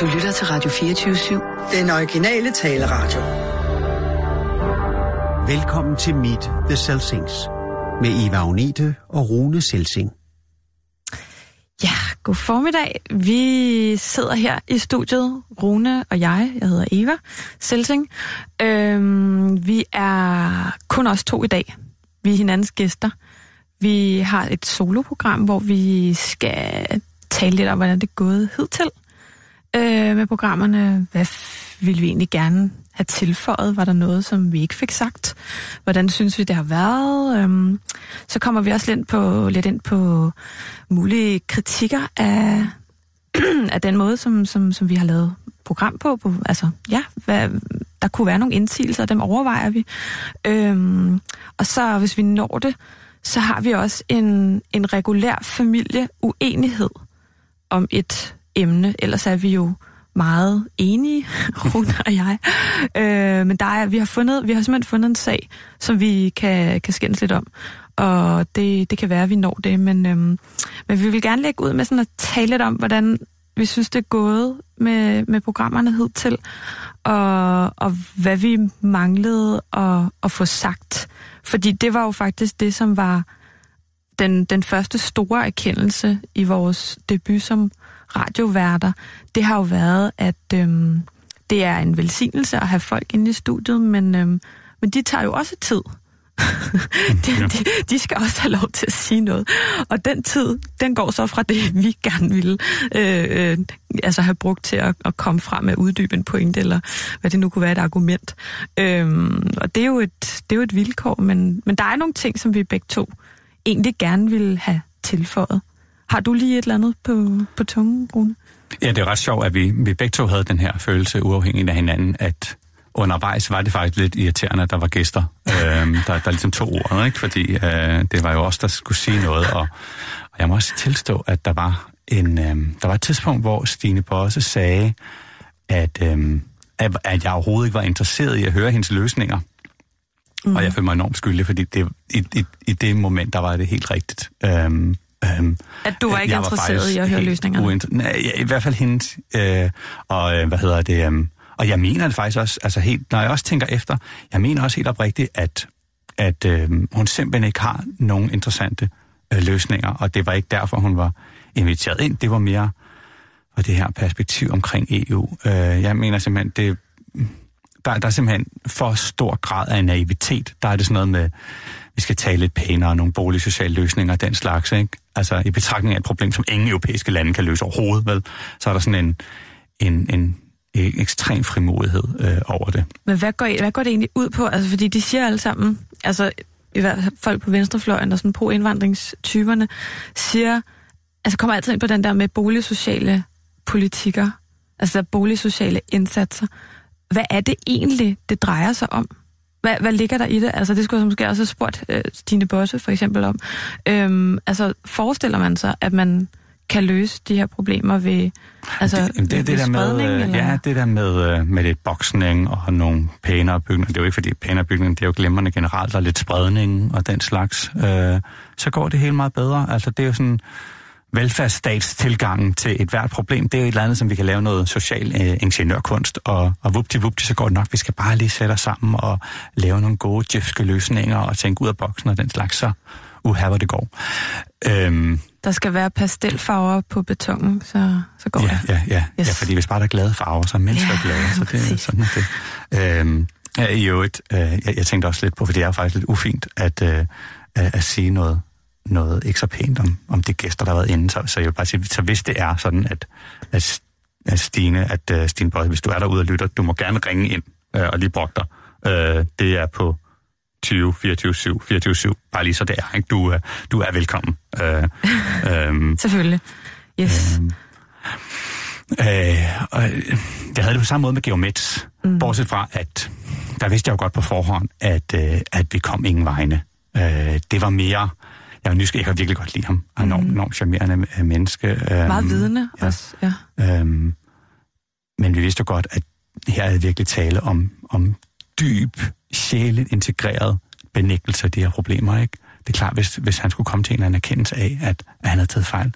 Du lytter til Radio 24-7. Den originale taleradio. Velkommen til Meet the Selsings med Eva Agnete og Rune Selsing. Ja, god formiddag. Vi sidder her i studiet, Rune og jeg. Jeg hedder Eva Selsing. Øhm, vi er kun os to i dag. Vi er hinandens gæster. Vi har et soloprogram, hvor vi skal tale lidt om, hvordan det er gået hidtil øh, med programmerne. Hvad ville vi egentlig gerne have tilføjet? Var der noget, som vi ikke fik sagt? Hvordan synes vi, det har været? Øhm, så kommer vi også lidt, på, lidt ind på mulige kritikker af, af den måde, som, som, som vi har lavet program på. på altså, ja, hvad, der kunne være nogle indsigelser, dem overvejer vi. Øhm, og så, hvis vi når det, så har vi også en, en regulær familieuenighed om et emne. Ellers er vi jo meget enige, Rune og jeg. Øh, men der er, vi, har fundet, vi har simpelthen fundet en sag, som vi kan, kan skændes lidt om. Og det, det kan være, at vi når det. Men, øhm, men vi vil gerne lægge ud med sådan at tale lidt om, hvordan vi synes, det er gået med, med programmerne hidtil. Og, og hvad vi manglede at, at få sagt. Fordi det var jo faktisk det, som var den, den første store erkendelse i vores debut som radioværter, det har jo været, at øhm, det er en velsignelse at have folk inde i studiet, men, øhm, men de tager jo også tid. de, de, de skal også have lov til at sige noget. Og den tid, den går så fra det, vi gerne ville øh, øh, altså have brugt til at, at komme frem med uddybe en pointe, eller hvad det nu kunne være et argument. Øhm, og det er, jo et, det er jo et vilkår, men, men der er nogle ting, som vi begge to egentlig gerne ville have tilføjet. Har du lige et eller andet på, på tungen, Rune? Ja, det er ret sjovt, at vi, vi begge to havde den her følelse uafhængigt af hinanden, at undervejs var det faktisk lidt irriterende, at der var gæster, øh, der, der ligesom tog ordet, ikke? fordi øh, det var jo os, der skulle sige noget, og, og jeg må også tilstå, at der var, en, øh, der var et tidspunkt, hvor Stine Bosse sagde, at, øh, at, at jeg overhovedet ikke var interesseret i at høre hendes løsninger. Mm. Og jeg følte mig enormt skyldig, fordi det, i, i, i det moment, der var det helt rigtigt. Øh, Øhm, at du var ikke interesseret i at høre løsningerne? Uinter- nej, ja, i hvert fald hendes. Øh, og øh, hvad hedder det? Øh, og jeg mener det faktisk også, altså helt, når jeg også tænker efter, jeg mener også helt oprigtigt, at, at øh, hun simpelthen ikke har nogen interessante øh, løsninger, og det var ikke derfor, hun var inviteret ind. Det var mere for det her perspektiv omkring EU. Øh, jeg mener simpelthen, det, der, der er simpelthen for stor grad af naivitet. Der er det sådan noget med, vi skal tale lidt pænere, nogle boligsociale løsninger og den slags, ikke? Altså i betragtning af et problem, som ingen europæiske lande kan løse overhovedet, vel? Så er der sådan en, en, en, en ekstrem frimodighed øh, over det. Men hvad går, hvad går det egentlig ud på? Altså fordi de siger alle sammen, altså i hvert fald folk på venstrefløjen og sådan på indvandringstyperne, siger, altså kommer altid ind på den der med boligsociale politikker, altså boligsociale indsatser. Hvad er det egentlig, det drejer sig om? Hvad, hvad ligger der i det? Altså, det skulle jeg måske også have spurgt øh, Stine Bosse for eksempel om. Øhm, altså, forestiller man sig, at man kan løse de her problemer ved, altså, det, det, det, det der med, eller? Ja, det der med, øh, med lidt boksning og nogle pænere bygninger. Det er jo ikke, fordi pænere bygninger, det er jo glemrende generelt, og lidt spredning og den slags. Øh, så går det helt meget bedre. Altså, det er jo sådan velfærdsstatstilgangen til et hvert problem, det er jo et eller andet, som vi kan lave noget social øh, ingeniørkunst, og, og vupti vupti, så går det nok. Vi skal bare lige sætte os sammen og lave nogle gode djefske løsninger og tænke ud af boksen og den slags, så uha, hvor det går. Øhm, der skal være pastelfarver på betongen, så, så går ja, det. Ja, ja, yes. ja, fordi hvis bare der er glade farver, så er mennesker ja, glade, så det er sådan det. Øhm, ja, i øvrigt, øh, jeg, jeg tænkte også lidt på, for det er faktisk lidt ufint at, øh, at, at sige noget noget ikke så pænt om, om de gæster, der har været inde. Så, så jeg vil bare sige, så hvis det er sådan, at, at, at Stine, at uh, Stine Bøj, hvis du er derude og lytter, du må gerne ringe ind uh, og lige brokke dig. Uh, det er på 20 24 7 24 7. Bare lige så det er, ikke? Du, uh, du er velkommen. Uh, um, Selvfølgelig. Yes. Uh, uh, og jeg havde det på samme måde med Geomets, mm. bortset fra, at der vidste jeg jo godt på forhånd, at, uh, at vi kom ingen vegne. Uh, det var mere jeg er nysgerrig, jeg kan virkelig godt lide ham. Han er enormt, mm. enormt charmerende øh, menneske. Øhm, Meget vidende ja. også, ja. Øhm, men vi vidste jo godt, at her er virkelig tale om, om dyb, sjældent integreret benægtelse af de her problemer, ikke? Det er klart, hvis, hvis han skulle komme til en eller anden erkendelse af, at, at han havde taget fejl,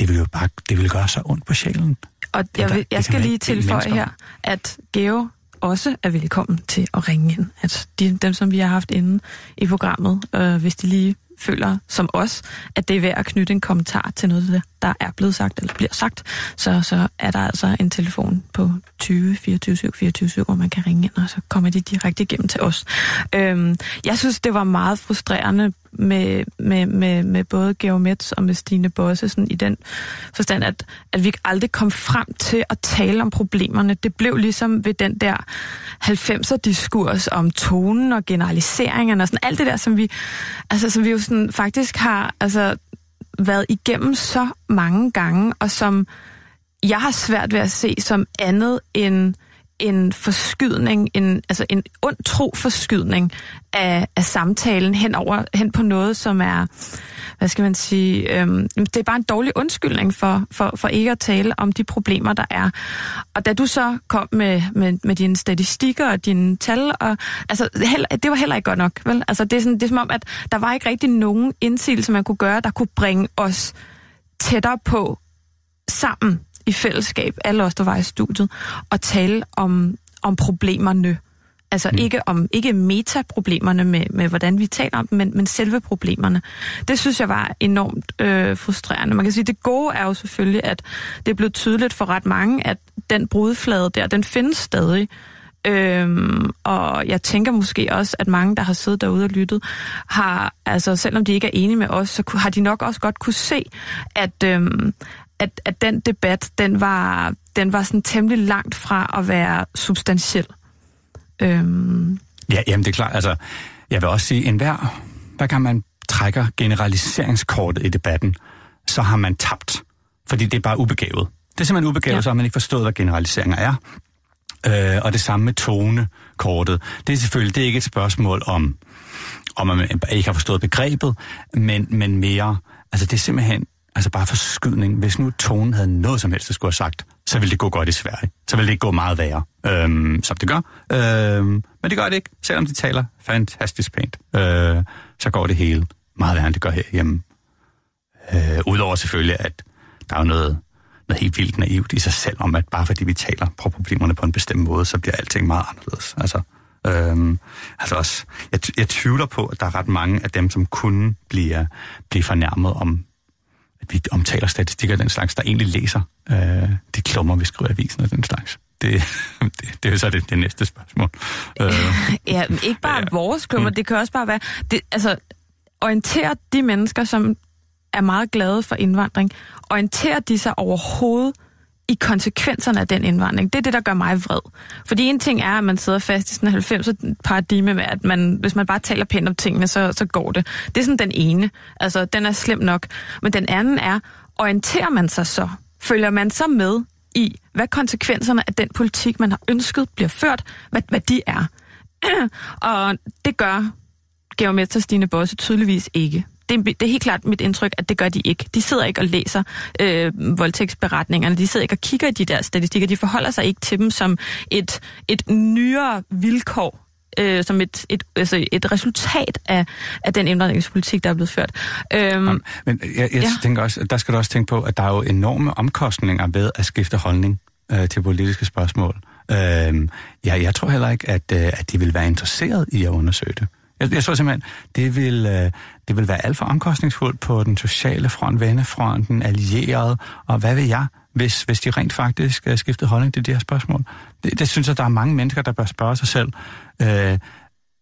det ville jo bare det ville gøre så ondt på sjælen. Og jeg, vil, jeg skal lige tilføje her, at Geo også er velkommen til at ringe ind. At de, dem, som vi har haft inde i programmet, øh, hvis de lige føler som os, at det er værd at knytte en kommentar til noget der er blevet sagt eller bliver sagt, så, så er der altså en telefon på 20 24 7 24 7, hvor man kan ringe ind, og så kommer de direkte igennem til os. Øhm, jeg synes, det var meget frustrerende med, med, med, med både Geomets og med Stine Bosse, sådan i den forstand, at, at vi ikke aldrig kom frem til at tale om problemerne. Det blev ligesom ved den der 90'er-diskurs om tonen og generaliseringerne og sådan alt det der, som vi, altså, som vi jo sådan faktisk har altså, været igennem så mange gange, og som jeg har svært ved at se som andet end en forskydning, en, altså en ond tro forskydning af, af samtalen hen, over, hen på noget, som er, hvad skal man sige, øhm, det er bare en dårlig undskyldning for, for, for ikke at tale om de problemer, der er. Og da du så kom med, med, med dine statistikker og dine tal, og, altså, heller, det var heller ikke godt nok, vel? Altså, det, er sådan, det er som om, at der var ikke rigtig nogen indsigelse, man kunne gøre, der kunne bringe os tættere på sammen i fællesskab, alle os, der var i studiet, og tale om, om problemerne. Altså mm. ikke om ikke metaproblemerne med, med, hvordan vi taler om dem, men, men selve problemerne. Det synes jeg var enormt øh, frustrerende. Man kan sige, det gode er jo selvfølgelig, at det er blevet tydeligt for ret mange, at den brudflade der, den findes stadig. Øhm, og jeg tænker måske også, at mange, der har siddet derude og lyttet, har, altså selvom de ikke er enige med os, så har de nok også godt kunne se, at, øhm, at, at den debat, den var, den var sådan temmelig langt fra at være substantiel. Øhm, Ja, jamen det er klart. Altså, jeg vil også sige, enhver, hver gang man trækker generaliseringskortet i debatten, så har man tabt. Fordi det er bare ubegavet. Det er simpelthen ubegavet, Ja. så har man ikke forstået, hvad generaliseringer er. Øh, og det samme med tonekortet. Det er selvfølgelig det er ikke et spørgsmål om, om man ikke har forstået begrebet, men, men mere, altså det er simpelthen altså bare forskydning. Hvis nu tonen havde noget som helst, der skulle have sagt, så ville det gå godt i Sverige. Så ville det ikke gå meget værre, øhm, som det gør. Øhm, men det gør det ikke, selvom de taler fantastisk pænt. Øh, så går det hele meget værre, end det gør herhjemme. Øh, Udover selvfølgelig, at der er jo noget, noget helt vildt naivt i sig selv, om at bare fordi vi taler på problemerne på en bestemt måde, så bliver alting meget anderledes. Altså, øhm, altså også, jeg, jeg tvivler på, at der er ret mange af dem, som kunne blive, blive fornærmet om, vi omtaler statistikker og den slags, der egentlig læser øh, de klummer, vi skriver i avisen og den slags. Det, det, det er jo så det, det næste spørgsmål. Øh, Ja, ikke bare ja. vores klummer, det kan også bare være... Det, altså, orienterer de mennesker, som er meget glade for indvandring, orienterer de sig overhovedet i konsekvenserne af den indvandring. Det er det, der gør mig vred. Fordi en ting er, at man sidder fast i sådan en 90'er paradigme med, at man, hvis man bare taler pænt om tingene, så, så går det. Det er sådan den ene. Altså, den er slem nok. Men den anden er, orienterer man sig så? Følger man så med i, hvad konsekvenserne af den politik, man har ønsket, bliver ført, hvad, hvad de er? og det gør Geomets Stine Bosse tydeligvis ikke. Det er, det er helt klart mit indtryk, at det gør de ikke. De sidder ikke og læser øh, voldtægtsberetningerne, de sidder ikke og kigger i de der statistikker, de forholder sig ikke til dem som et, et nyere vilkår, øh, som et, et, altså et resultat af, af den indvandringspolitik, der er blevet ført. Øhm, Men jeg, jeg ja. tænker også, der skal du også tænke på, at der er jo enorme omkostninger ved at skifte holdning øh, til politiske spørgsmål. Øh, ja, jeg tror heller ikke, at, øh, at de vil være interesseret i at undersøge det. Jeg, jeg tror simpelthen, det vil, øh, det vil være alt for omkostningsfuldt på den sociale front, vennefronten, allieret, og hvad vil jeg, hvis, hvis de rent faktisk øh, skiftede holdning til de her spørgsmål. Det, det synes jeg, der er mange mennesker, der bør spørge sig selv. Øh,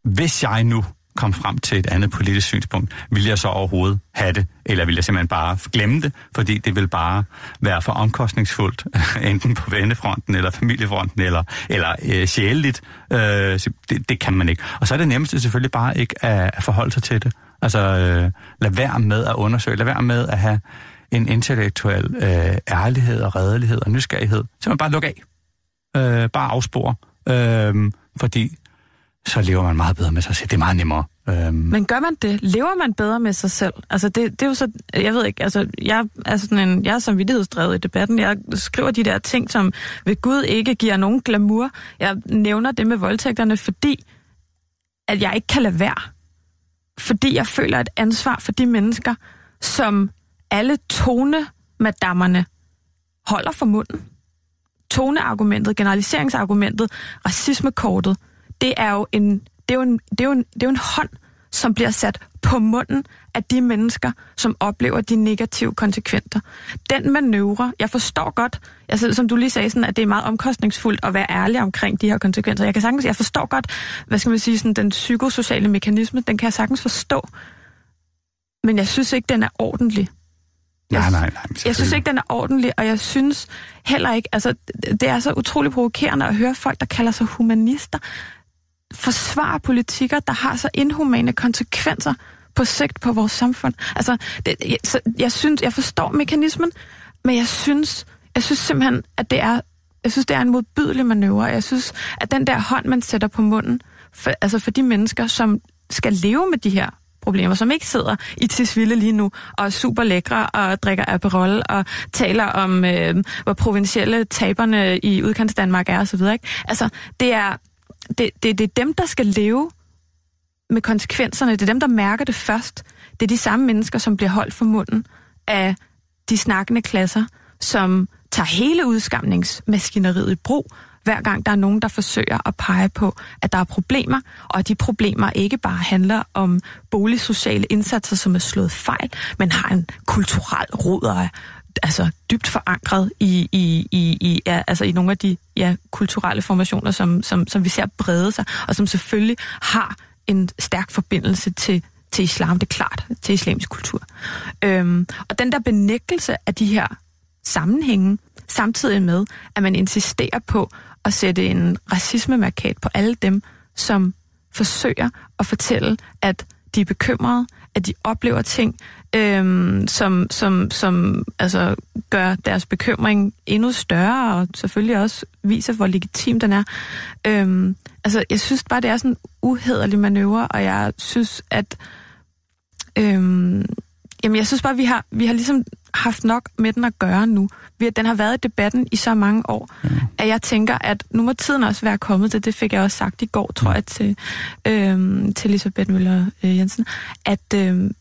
hvis jeg nu kom frem til et andet politisk synspunkt, vil jeg så overhovedet have det, eller vil jeg simpelthen bare glemme det, fordi det vil bare være for omkostningsfuldt, enten på vennefronten, eller familiefronten, eller, eller øh, sjæleligt. Øh, det, det kan man ikke. Og så er det nemmeste selvfølgelig bare ikke at, at forholde sig til det. Altså, øh, lad være med at undersøge, lad være med at have en intellektuel øh, ærlighed og redelighed og nysgerrighed. Så man bare lukke af. Øh, bare afspore. Øh, fordi så lever man meget bedre med sig selv. Det er meget nemmere. Øhm, Men gør man det? Lever man bedre med sig selv? Altså det, det er jo så, jeg ved ikke, altså jeg er sådan en, jeg er samvittighedsdrevet i debatten. Jeg skriver de der ting, som ved Gud ikke giver nogen glamour. Jeg nævner det med voldtægterne, fordi at jeg ikke kan lade være. Fordi jeg føler et ansvar for de mennesker, som alle tonemadammerne holder for munden. toneargumentet, generaliseringsargumentet, racismekortet, det er jo en, det er jo en, det er jo en, det er jo en hånd, som bliver sat på munden af de mennesker, som oplever de negative konsekvenser. Den manøvre, jeg forstår godt, altså, som du lige sagde, sådan, at det er meget omkostningsfuldt at være ærlig omkring de her konsekvenser. Jeg kan sagtens, jeg forstår godt, hvad skal man sige, sådan, den psykosociale mekanisme, den kan jeg sagtens forstå. Men jeg synes ikke, den er ordentlig. Nej, nej, nej. Jeg synes ikke, den er ordentlig, og jeg synes heller ikke, altså det er så utroligt provokerende at høre folk, der kalder sig humanister, forsvare politikker, der har så inhumane konsekvenser på sigt på vores samfund. Altså, det, jeg, så, jeg synes, jeg forstår mekanismen, men jeg synes, jeg synes simpelthen, at det er, jeg synes, det er en modbydelig manøvre. Jeg synes, at den der hånd, man sætter på munden, for, altså for de mennesker, som skal leve med de her problemer, som ikke sidder i Tisvilde lige nu og er super lækre og drikker Aperol og taler om, øh, hvor provincielle taberne i udkants Danmark er osv. Ikke? Altså, det er, det, det, det er dem, der skal leve med konsekvenserne. Det er dem, der mærker det først. Det er de samme mennesker, som bliver holdt for munden af de snakkende klasser, som tager hele udskamningsmaskineriet i brug, hver gang der er nogen, der forsøger at pege på, at der er problemer, og at de problemer ikke bare handler om boligsociale indsatser, som er slået fejl, men har en kulturel rod og altså dybt forankret i, i, i, i, ja, altså i nogle af de ja, kulturelle formationer, som, som, som vi ser brede sig, og som selvfølgelig har en stærk forbindelse til, til islam, det er klart, til islamisk kultur. Øhm, og den der benægtelse af de her sammenhænge, samtidig med, at man insisterer på at sætte en racismemarkat på alle dem, som forsøger at fortælle, at de er bekymrede, at de oplever ting, øhm, som, som, som altså, gør deres bekymring endnu større, og selvfølgelig også viser, hvor legitim den er. Øhm, altså, jeg synes bare, det er sådan en uhederlig manøvre, og jeg synes, at øhm, jamen, jeg synes bare, vi har, vi har ligesom haft nok med den at gøre nu. Vi, den har været i debatten i så mange år, mm. at jeg tænker, at nu må tiden også være kommet til, det fik jeg også sagt i går, tror jeg, til, øhm, til Elisabeth Møller øh, Jensen, at, øhm,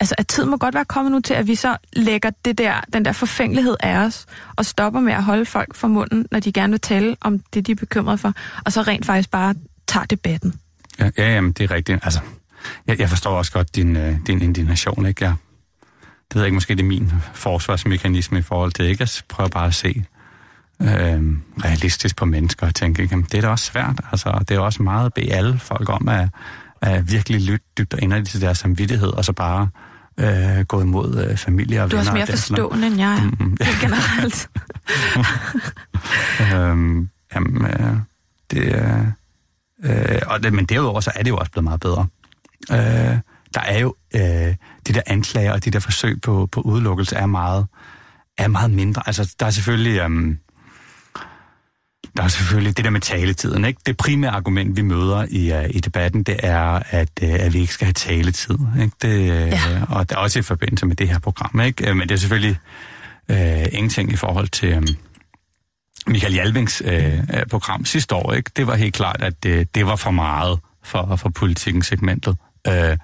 altså, at tiden må godt være kommet nu til, at vi så lægger det der, den der forfængelighed af os, og stopper med at holde folk for munden, når de gerne vil tale om det, de er bekymrede for, og så rent faktisk bare tager debatten. Ja, ja jamen, det er rigtigt. Altså, jeg, jeg forstår også godt din, øh, din indignation, ikke? Jeg, det ved jeg ikke, måske det er min forsvarsmekanisme i forhold til ikke at prøve bare at se øh, realistisk på mennesker og tænke, jamen, det er da også svært. Altså, det er også meget at bede alle folk om at, at virkelig lytte dybt og inderligt til deres samvittighed, og så bare øh, gå imod øh, familie og du venner. Du er også mere forstående, end jeg er, mm, ja. generelt. øhm, jamen, øh, det, øh, og det, men derudover så er det jo også blevet meget bedre. Øh, der er jo øh, de der anklager og de der forsøg på, på udelukkelse er meget, er meget mindre. Altså, der er selvfølgelig... Øh, der er selvfølgelig det der med taletiden. Ikke? Det primære argument, vi møder i, uh, i debatten, det er, at, uh, at vi ikke skal have taletid. Ikke? Det, uh, ja. Og det er også i forbindelse med det her program. Ikke? Men det er selvfølgelig uh, ingenting i forhold til um, Michael Jalvings uh, program sidste år. Ikke? Det var helt klart, at det, det var for meget for, for politikken segmentet. Uh,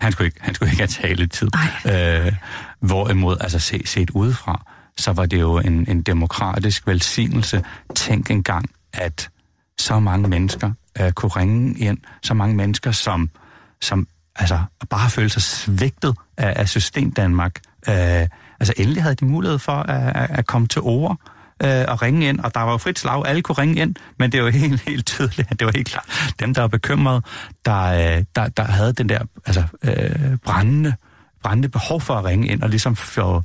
han skulle ikke, han skulle ikke have taletid. Uh, hvorimod, altså set, set udefra, så var det jo en, en demokratisk velsignelse. Tænk engang, at så mange mennesker uh, kunne ringe ind, så mange mennesker, som, som altså, bare følte sig svigtet af, af system Danmark. Uh, altså endelig havde de mulighed for at, at, at komme til ord øh, og ringe ind, og der var jo frit slag, alle kunne ringe ind, men det var helt, helt tydeligt, at det var helt klart dem, der var bekymrede, der, øh, der, der havde den der altså, øh, brændende, brændende behov for at ringe ind og ligesom få,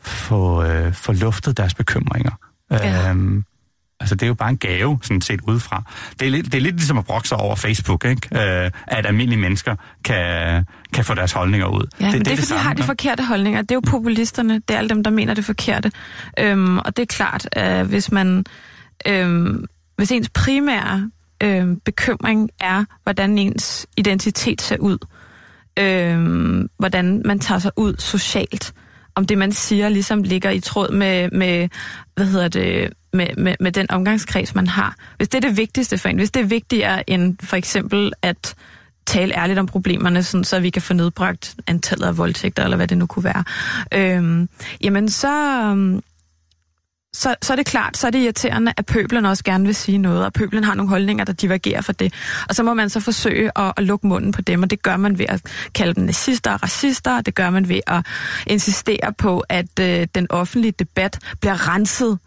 få, øh, få luftet deres bekymringer. Ja. Øhm, Altså, det er jo bare en gave, sådan set udefra. Det er lidt, det er lidt ligesom at brokke sig over Facebook, ikke? Øh, at almindelige mennesker kan, kan få deres holdninger ud. Ja, det, men det, det er, fordi de har de forkerte holdninger. Det er jo populisterne, det er alle dem, der mener det forkerte. Øhm, og det er klart, at hvis man... Øhm, hvis ens primære øhm, bekymring er, hvordan ens identitet ser ud, øhm, hvordan man tager sig ud socialt, om det, man siger, ligesom ligger i tråd med, med hvad hedder det, med, med, med den omgangskreds, man har. Hvis det er det vigtigste for en, hvis det er vigtigere end for eksempel at tale ærligt om problemerne, sådan, så vi kan få nedbragt antallet af voldtægter, eller hvad det nu kunne være, øhm, jamen så, øhm, så, så er det klart, så er det irriterende, at pøblen også gerne vil sige noget, og pøblen har nogle holdninger, der divergerer fra det. Og så må man så forsøge at, at lukke munden på dem, og det gør man ved at kalde dem nazister og racister, og det gør man ved at insistere på, at øh, den offentlige debat bliver renset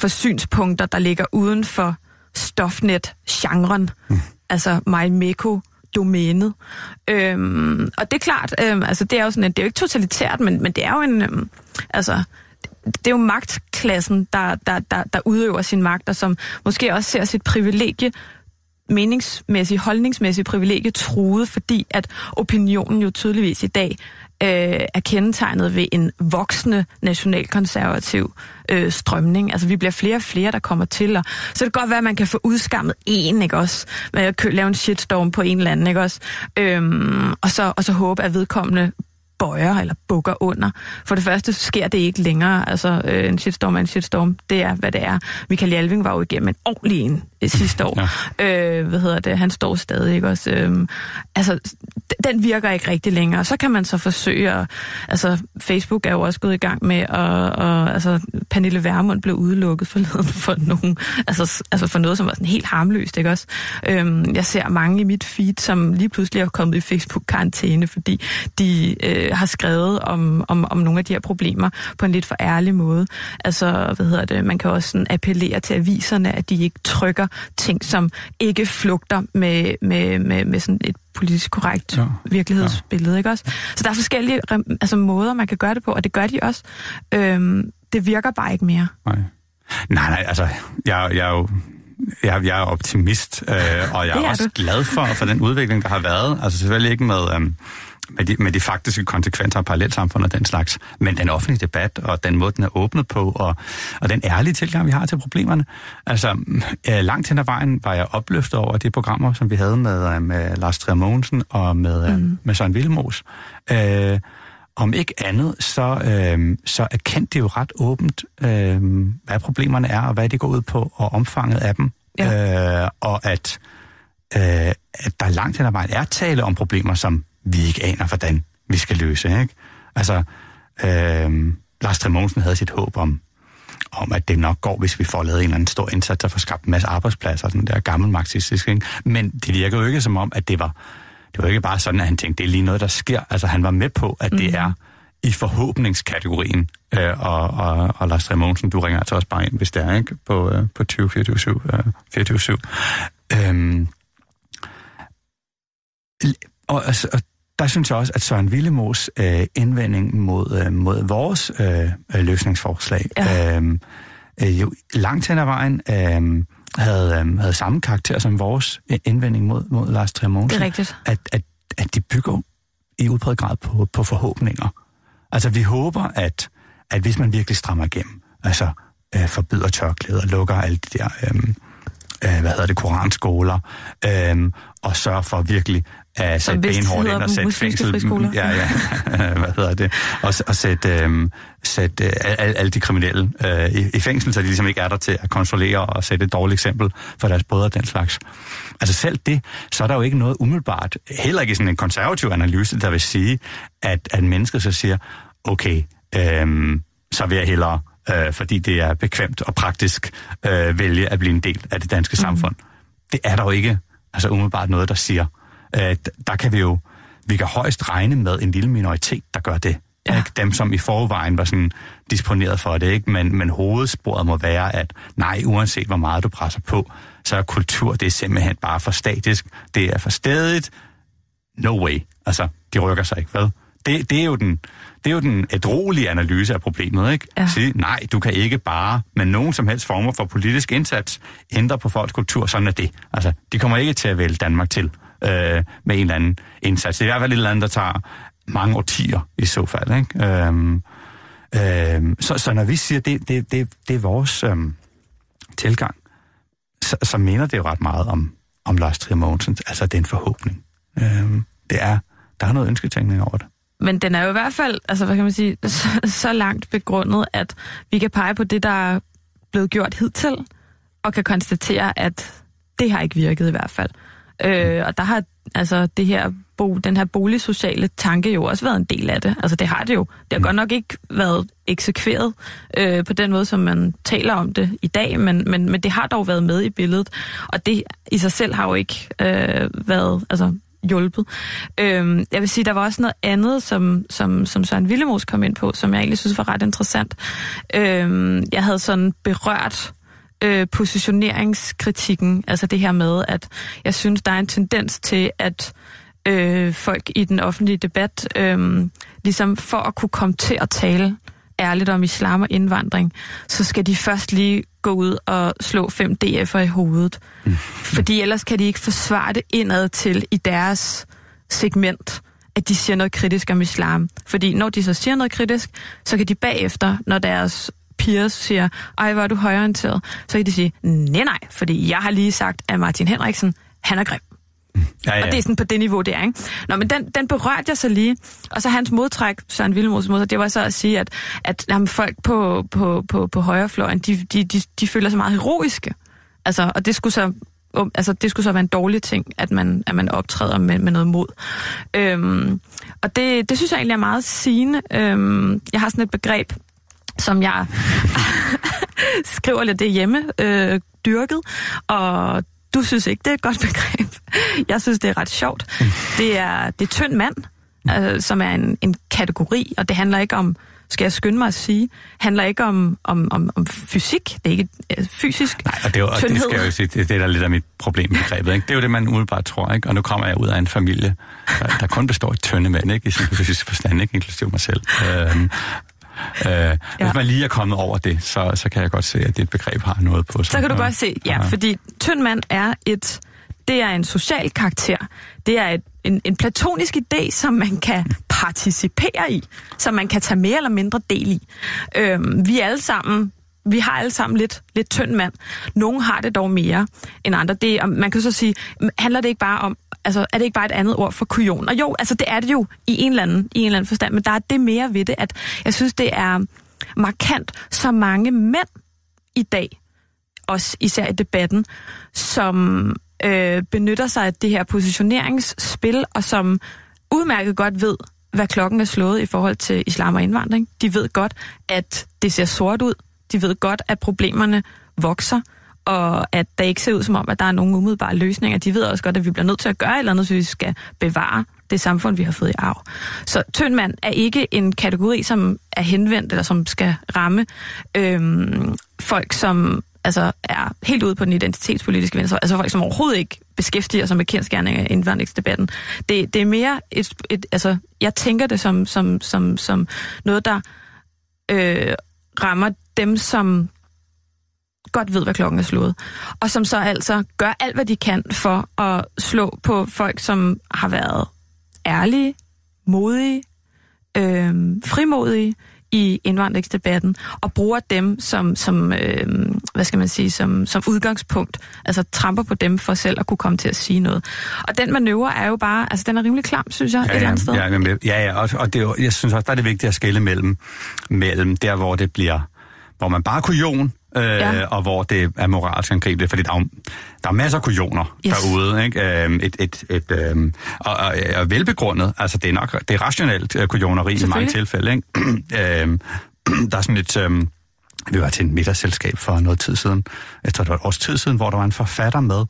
for synspunkter, der ligger uden for stofnet-genren, mm. altså Meko domænet. Øhm, og det er klart, øhm, altså det er jo sådan, det er jo ikke totalitært, men, men det er jo en, øhm, altså det er jo magtklassen, der, der, der, der udøver sin magt, og som måske også ser sit privilegie meningsmæssige, holdningsmæssige privilegie truet, fordi at opinionen jo tydeligvis i dag øh, er kendetegnet ved en voksende nationalkonservativ øh, strømning. Altså vi bliver flere og flere, der kommer til, og så det kan godt være, at man kan få udskammet en, ikke også? Med at lave en shitstorm på en eller anden, ikke også? Øhm, og, så, og så håbe, at vedkommende bøjer eller bukker under. For det første sker det ikke længere. Altså, øh, en shitstorm er en shitstorm. Det er, hvad det er. Michael Jalving var jo igennem en ordentlig en sidste år. ja. øh, hvad hedder det? Han står stadig, ikke også? Øh, altså, den virker ikke rigtig længere. Så kan man så forsøge at... Altså, Facebook er jo også gået i gang med, at... og, altså, Pernille Vermund blev udelukket forleden for nogen, altså, altså for noget, som var sådan helt harmløst, ikke også? Øh, jeg ser mange i mit feed, som lige pludselig er kommet i Facebook-karantæne, fordi de øh, har skrevet om, om, om nogle af de her problemer på en lidt for ærlig måde. Altså, hvad hedder det, man kan også sådan appellere til aviserne, at de ikke trykker ting, som ikke flugter med, med, med, med sådan et politisk korrekt ja. virkelighedsbillede, ja. ikke også? Så der er forskellige altså, måder, man kan gøre det på, og det gør de også. Øhm, det virker bare ikke mere. Nej, nej, nej altså, jeg, jeg er jo jeg, jeg er optimist, øh, og jeg er, er også du. glad for, for den udvikling, der har været. Altså selvfølgelig ikke med, øh, med de, med de faktiske konsekvenser af parallelsamfund og den slags, men den offentlige debat og den måde, den er åbnet på, og, og den ærlige tilgang, vi har til problemerne. Altså, øh, langt hen ad vejen var jeg opløftet over de programmer, som vi havde med, øh, med Lars Trier Mogensen og med, øh, mm. med Søren Villemos. Øh, om ikke andet, så, øh, så erkendte de jo ret åbent, øh, hvad problemerne er, og hvad de går ud på, og omfanget af dem. Ja. Øh, og at, øh, at der langt hen ad vejen er tale om problemer, som vi ikke aner, hvordan vi skal løse. Ikke? Altså, øh, Lars Tremonsen havde sit håb om, om, at det nok går, hvis vi får lavet en eller anden stor indsats og får skabt en masse arbejdspladser, sådan der gammelmarxistisk. Ikke? Men det virker jo ikke som om, at det var, det var ikke bare sådan, at han tænkte, det er lige noget, der sker. Altså, han var med på, at det mhm. er i forhåbningskategorien. Øh, og, og, og Lars Tremonsen, du ringer altså også bare ind, hvis det er, ikke? På, øh, på 20 24 øh, 24 øhm, og, altså, og der synes jeg også, at Søren Villemos øh, indvending mod, øh, mod vores øh, øh, løsningsforslag ja. øh, øh, jo langt hen ad vejen øh, havde, øh, havde samme karakter som vores indvending mod, mod Lars Trier Det er rigtigt. At, at, at de bygger i udbredt grad på, på forhåbninger. Altså vi håber, at, at hvis man virkelig strammer igennem, altså øh, forbyder tørklæder, lukker alle de der... Øh, øh, hvad hedder det, koranskoler, øh, og sørger for virkelig at sætte benhårdt ind og sætte fængsel. Ja, ja, hvad hedder det? Og, og sætte, øh, sætte øh, alle, alle de kriminelle øh, i, i fængsel, så de ligesom ikke er der til at kontrollere og sætte et dårligt eksempel for deres brødre den slags. Altså selv det, så er der jo ikke noget umiddelbart, heller ikke sådan en konservativ analyse, der vil sige, at, at mennesket så siger, okay, øh, så vil jeg hellere, øh, fordi det er bekvemt og praktisk, øh, vælge at blive en del af det danske mm. samfund. Det er der jo ikke altså umiddelbart noget, der siger øh, der kan vi jo, vi kan højst regne med en lille minoritet, der gør det. Ja. Ikke? Dem, som i forvejen var sådan disponeret for det, ikke? Men, men hovedsporet må være, at nej, uanset hvor meget du presser på, så er kultur, det er simpelthen bare for statisk, det er for stedigt, no way. Altså, de rykker sig ikke, hvad? Det, det er jo den, det er jo den ædrolige analyse af problemet, ikke? Ja. Sige, nej, du kan ikke bare med nogen som helst former for politisk indsats ændre på folks kultur, sådan er det. Altså, de kommer ikke til at vælge Danmark til øh, med en eller anden indsats. Det er i hvert fald et eller andet, der tager mange årtier i så fald. Ikke? Øhm, øhm, så, så når vi siger, det, det, det, det er vores øhm, tilgang, så, så mener det jo ret meget om, om Lars Trier Mogensen. Altså, det er en forhåbning. Øhm, det er, der er noget ønsketænkning over det. Men den er jo i hvert fald, altså hvad kan man sige, så, så langt begrundet, at vi kan pege på det, der er blevet gjort hidtil, og kan konstatere, at det har ikke virket i hvert fald. Øh, og der har altså det her bo, den her boligsociale tanke jo også været en del af det. Altså det har det jo. Det har mm. godt nok ikke været eksekveret øh, på den måde, som man taler om det i dag, men, men, men det har dog været med i billedet. Og det i sig selv har jo ikke øh, været altså, hjulpet. Øh, jeg vil sige, der var også noget andet, som, som, som Søren Villemos kom ind på, som jeg egentlig synes var ret interessant. Øh, jeg havde sådan berørt øh, positioneringskritikken, altså det her med, at jeg synes, der er en tendens til, at øh, folk i den offentlige debat, øh, ligesom for at kunne komme til at tale ærligt om islam og indvandring, så skal de først lige gå ud og slå fem DF'er i hovedet. Mm. Fordi ellers kan de ikke forsvare det indad til i deres segment, at de siger noget kritisk om islam. Fordi når de så siger noget kritisk, så kan de bagefter, når deres peers siger, ej, hvor er du højorienteret, så kan de sige, nej, nej, fordi jeg har lige sagt, at Martin Henriksen, han er grim. Ja, ja. Og det er sådan på det niveau, det er, ikke? Nå, men den, den berørte jeg så lige. Og så hans modtræk, Søren Villemos modtræk, det var så at sige, at, at jamen, folk på, på, på, på højrefløjen, de, de, de, de føler sig meget heroiske. Altså, og det skulle så altså, det skulle så være en dårlig ting, at man, at man optræder med, med noget mod. Øhm, og det, det synes jeg egentlig er meget sigende. Øhm, jeg har sådan et begreb, som jeg skriver lidt det hjemme, øh, dyrket, og du synes ikke, det er et godt begreb. Jeg synes, det er ret sjovt. Det er, det er tynd mand, øh, som er en, en kategori, og det handler ikke om, skal jeg skynde mig at sige, handler ikke om, om, om, om fysik, det er ikke øh, fysisk Nej, og det, er, og det skal jeg jo sige, det, det er der lidt af mit problem med begrebet. Ikke? Det er jo det, man umiddelbart tror, ikke? og nu kommer jeg ud af en familie, der, der kun består af tynde mænd, ikke? i sin fysiske forstand, ikke? inklusive mig selv. Øhm, Øh, ja. Hvis man lige er kommet over det, så, så kan jeg godt se, at dit begreb har noget på sig. Så kan du godt se, ja, ja. fordi tynd mand er et det er en social karakter. Det er et, en, en platonisk idé, som man kan participere i, som man kan tage mere eller mindre del i. Øhm, vi er alle sammen vi har alle sammen lidt, lidt tynd mand. Nogle har det dog mere end andre. Det, man kan så sige, handler det ikke bare om, altså er det ikke bare et andet ord for kujon? Og jo, altså det er det jo i en eller anden, i en eller anden forstand, men der er det mere ved det, at jeg synes, det er markant så mange mænd i dag, også især i debatten, som øh, benytter sig af det her positioneringsspil, og som udmærket godt ved, hvad klokken er slået i forhold til islam og indvandring. De ved godt, at det ser sort ud. De ved godt, at problemerne vokser, og at der ikke ser ud som om, at der er nogen umiddelbare løsninger. De ved også godt, at vi bliver nødt til at gøre et eller andet, hvis vi skal bevare det samfund, vi har fået i arv. Så tynd mand er ikke en kategori, som er henvendt, eller som skal ramme øhm, folk, som altså, er helt ude på den identitetspolitiske venstre, altså folk, som overhovedet ikke beskæftiger sig med kendskærninger i indvandringsdebatten. Det, det er mere et, et, altså, jeg tænker det som, som, som, som noget, der øh, rammer dem, som godt ved, hvad klokken er slået. Og som så altså gør alt, hvad de kan for at slå på folk, som har været ærlige, modige, øh, frimodige, i indvandringsdebatten og bruger dem som, som øh, hvad skal man sige, som, som udgangspunkt. Altså tramper på dem for selv at kunne komme til at sige noget. Og den manøvre er jo bare, altså den er rimelig klam, synes jeg, ja, et eller andet sted. Ja, ja, ja og, og det jeg synes også, der er det vigtigt at skille mellem, mellem der, hvor det bliver, hvor man bare kunne jon, øh, ja. og hvor det er moralsk angribeligt, fordi der er, der er masser af kujoner yes. derude, ikke? Øh, et, et, et, øh, og, og, og velbegrundet, altså det er nok det er rationelt uh, kujoneri i mange tilfælde, ikke? øh, der er sådan lidt... Øh, vi var til en middagsselskab for noget tid siden, jeg tror det var et års tid siden, hvor der var en forfatter med,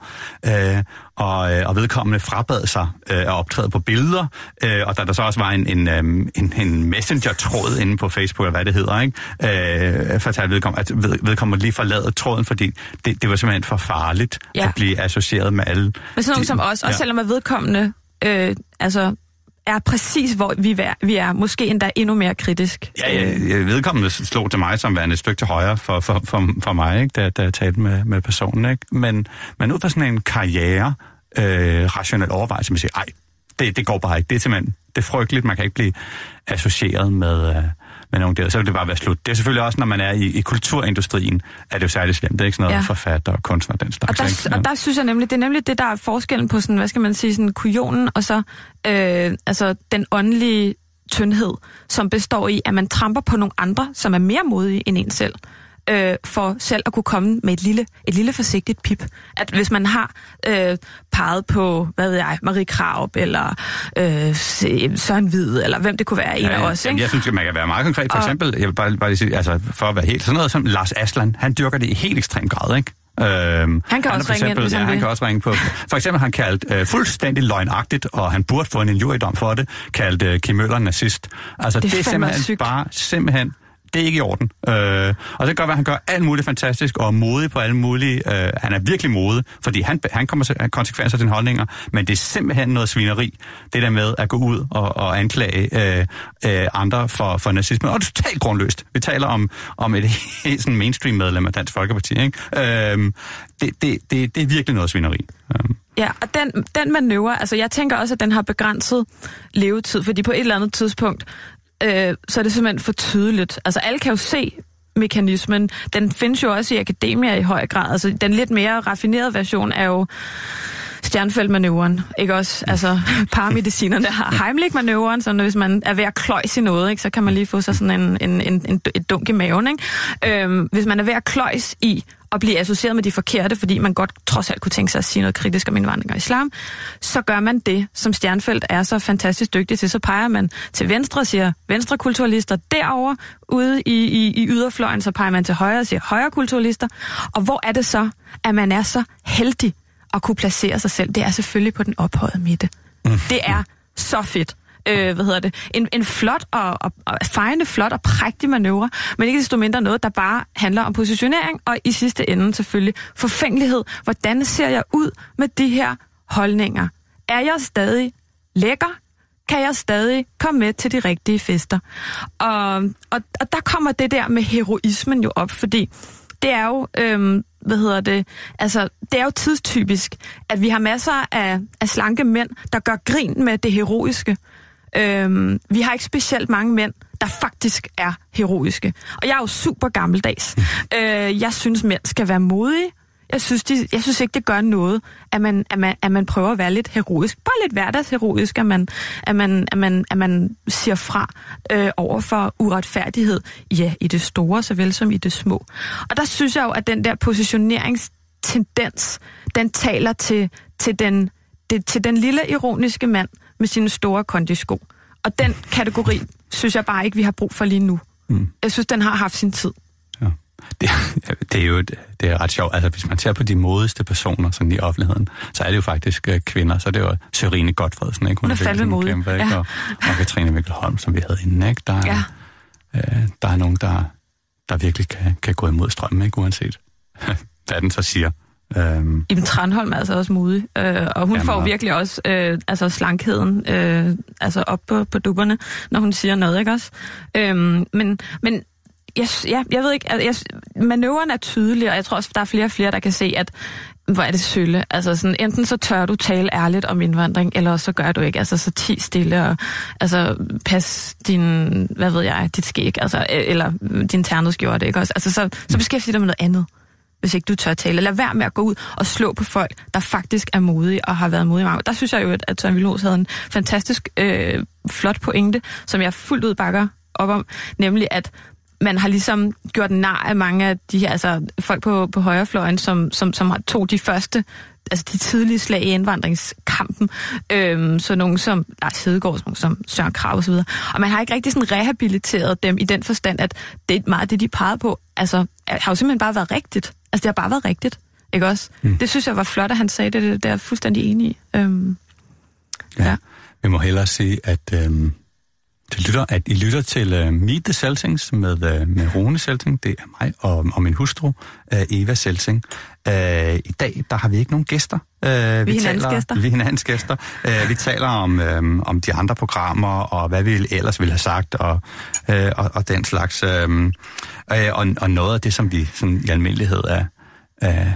øh, og, øh, og vedkommende frabad sig øh, optræde på billeder, øh, og da der så også var en, en, øh, en, en messenger-tråd inde på Facebook, eller hvad det hedder, ikke? Øh, fortalte vedkommende, at ved, vedkommende lige forlade tråden, fordi det, det var simpelthen for farligt ja. at blive associeret med alle. Men sådan nogen som os, også ja. selvom at vedkommende øh, altså er præcis, hvor vi er, vi er. Måske endda endnu mere kritisk. Ja, jeg, jeg vedkommende slog til mig som værende et stykke til højre for, for, for, for mig, ikke, da, da jeg talte med, med personen. Ikke? Men, men ud fra sådan en karriere, øh, rationel overvejelse, man siger, ej, det, det går bare ikke. Det er simpelthen det er frygteligt. Man kan ikke blive associeret med, øh, med nogen der. Så vil det bare være slut. Det er selvfølgelig også, når man er i, i kulturindustrien, er det jo særligt slemt. Det er ikke sådan noget ja. forfatter og kunstner den slags. Og der, og der synes jeg nemlig, det er nemlig det, der er forskellen på sådan, hvad skal man sige, sådan kujonen og så øh, altså den åndelige tyndhed, som består i, at man tramper på nogle andre, som er mere modige end en selv. Øh, for selv at kunne komme med et lille, et lille forsigtigt pip. At hvis man har øh, peget på, hvad ved jeg, Marie Kraup, eller øh, Søren Hvid, eller hvem det kunne være, en Ja, af ja. os. Jamen, Ikke? jeg synes, at man kan være meget konkret. For Og- eksempel, jeg vil bare, bare lige sige, altså for at være helt, sådan noget som Lars Aslan, han dyrker det i helt ekstrem grad, ikke? Øhm, Han kan er også ringe ind, eksempel, hvis ja, han han kan også ringe på. For eksempel han kaldt øh, fuldstændig løgnagtigt, og han burde få en injuriedom for det, kaldt øh, Kim Møller nazist. Altså, det, er det er simpelthen sygt. bare, simpelthen, det er ikke i orden. Øh, og det kan godt være, at han gør alt muligt fantastisk og modig på alle mulige. Øh, han er virkelig modig, fordi han, han kommer til konsekvenser af sine holdninger, men det er simpelthen noget svineri, det der med at gå ud og, og anklage øh, øh, andre for, for nazisme. Og det er totalt grundløst. Vi taler om, om et helt sådan mainstream medlem af Dansk Folkeparti. Ikke? Øh, det, det, det, det er virkelig noget svineri. Øh. Ja, og den, den manøvre, altså jeg tænker også, at den har begrænset levetid, fordi på et eller andet tidspunkt, øh, så er det simpelthen for tydeligt. Altså alle kan jo se mekanismen. Den findes jo også i akademia i høj grad. Altså den lidt mere raffinerede version er jo Stjernfeldt-manøvren, ikke også? Altså, paramedicinerne har Heimlich-manøvren, så hvis man er ved at kløjse i noget, ikke, så kan man lige få sig sådan en, en, en, en, et dunk i maven, ikke? Øhm, hvis man er ved at kløjse i at blive associeret med de forkerte, fordi man godt trods alt kunne tænke sig at sige noget kritisk om indvandring og islam, så gør man det, som Stjernfeldt er så fantastisk dygtig til. Så peger man til venstre og siger venstrekulturalister derovre, ude i, i, i yderfløjen, så peger man til højre og siger højrekulturalister. Og hvor er det så, at man er så heldig at kunne placere sig selv? Det er selvfølgelig på den ophøjede midte. Det er så fedt. Øh, hvad hedder det? En, en flot og, og, og fejende flot og prægtig manøvre, men ikke desto mindre noget, der bare handler om positionering, og i sidste ende selvfølgelig forfængelighed. Hvordan ser jeg ud med de her holdninger? Er jeg stadig lækker? Kan jeg stadig komme med til de rigtige fester? Og, og, og der kommer det der med heroismen jo op, fordi det er jo, øhm, hvad hedder det, altså, det er jo tidstypisk, at vi har masser af, af slanke mænd, der gør grin med det heroiske. Øhm, vi har ikke specielt mange mænd, der faktisk er heroiske. Og jeg er jo super gammeldags. Øh, jeg synes, mænd skal være modige. Jeg synes, de, jeg synes ikke, det gør noget, at man, at, man, at man prøver at være lidt heroisk. Bare lidt hverdagsheroisk, at man, at man, at man, at man siger fra øh, over for uretfærdighed, ja, i det store såvel som i det små. Og der synes jeg jo, at den der positioneringstendens, den taler til, til, den, det, til den lille ironiske mand med sine store kondisko. Og den kategori synes jeg bare ikke, vi har brug for lige nu. Mm. Jeg synes, den har haft sin tid. Det, det er jo det er ret sjovt. Altså, hvis man ser på de modigste personer sådan i offentligheden, så er det jo faktisk uh, kvinder. Så er det jo Sørine Godfredsen, ikke? Hun er virkelig fandme modig. kæmpe, ikke? Ja. Og, og Katrine Mikkelholm, som vi havde inde, ikke? Der er, Ja. øh, der er nogen, der, der virkelig kan, kan gå imod strømmen, ikke? Uanset hvad den så siger. Øhm, Iben Tranholm er altså også modig, øh, og hun Ja, får virkelig også øh, altså slankheden øh, altså op på, på dupperne, når hun siger noget, ikke også? Øhm, men men jeg, ja, jeg ved ikke, altså, jeg, manøvren er tydelig, og jeg tror også, der er flere og flere, der kan se, at hvor er det sølle. Altså sådan, enten så tør du tale ærligt om indvandring, eller også så gør du ikke. Altså så ti stille og altså, pas din, hvad ved jeg, dit skæg, altså, e-, eller din ternudskjorte, ikke også? Altså så, så beskæftig dig med noget andet hvis ikke du tør tale. Lad være med at gå ud og slå på folk, der faktisk er modige og har været modige mange. Der synes jeg jo, at, at Søren Vilhos havde en fantastisk øh, flot pointe, som jeg fuldt ud bakker op om, nemlig at man har ligesom gjort nar af mange af de her, altså folk på, på højrefløjen, som, som, som har tog de første, altså de tidlige slag i indvandringskampen, øhm, så nogen som Lars Hedegaard, sådan nogen som Søren Krav osv. Og man har ikke rigtig sådan rehabiliteret dem i den forstand, at det er meget det, de pegede på, altså har jo simpelthen bare været rigtigt. Altså det har bare været rigtigt, ikke også? Mm. Det synes jeg var flot, at han sagde det, det, det er jeg fuldstændig enig i. Øhm, ja. Ja. ja. Vi må hellere sige, at, øhm, det lytter, at I lytter til øh, Meet the Seltings med, øh, med Rune Selting. Det er mig og, og min hustru, øh, Eva Selting. Øh, I dag der har vi ikke nogen gæster. Øh, vi, hinandens taler, gæster. Vi er hinandens gæster. Øh, vi taler om, øh, om de andre programmer, og hvad vi ellers ville have sagt, og, øh, og, og den slags. Øh, øh, og, og noget af det, som vi sådan, i almindelighed er, er,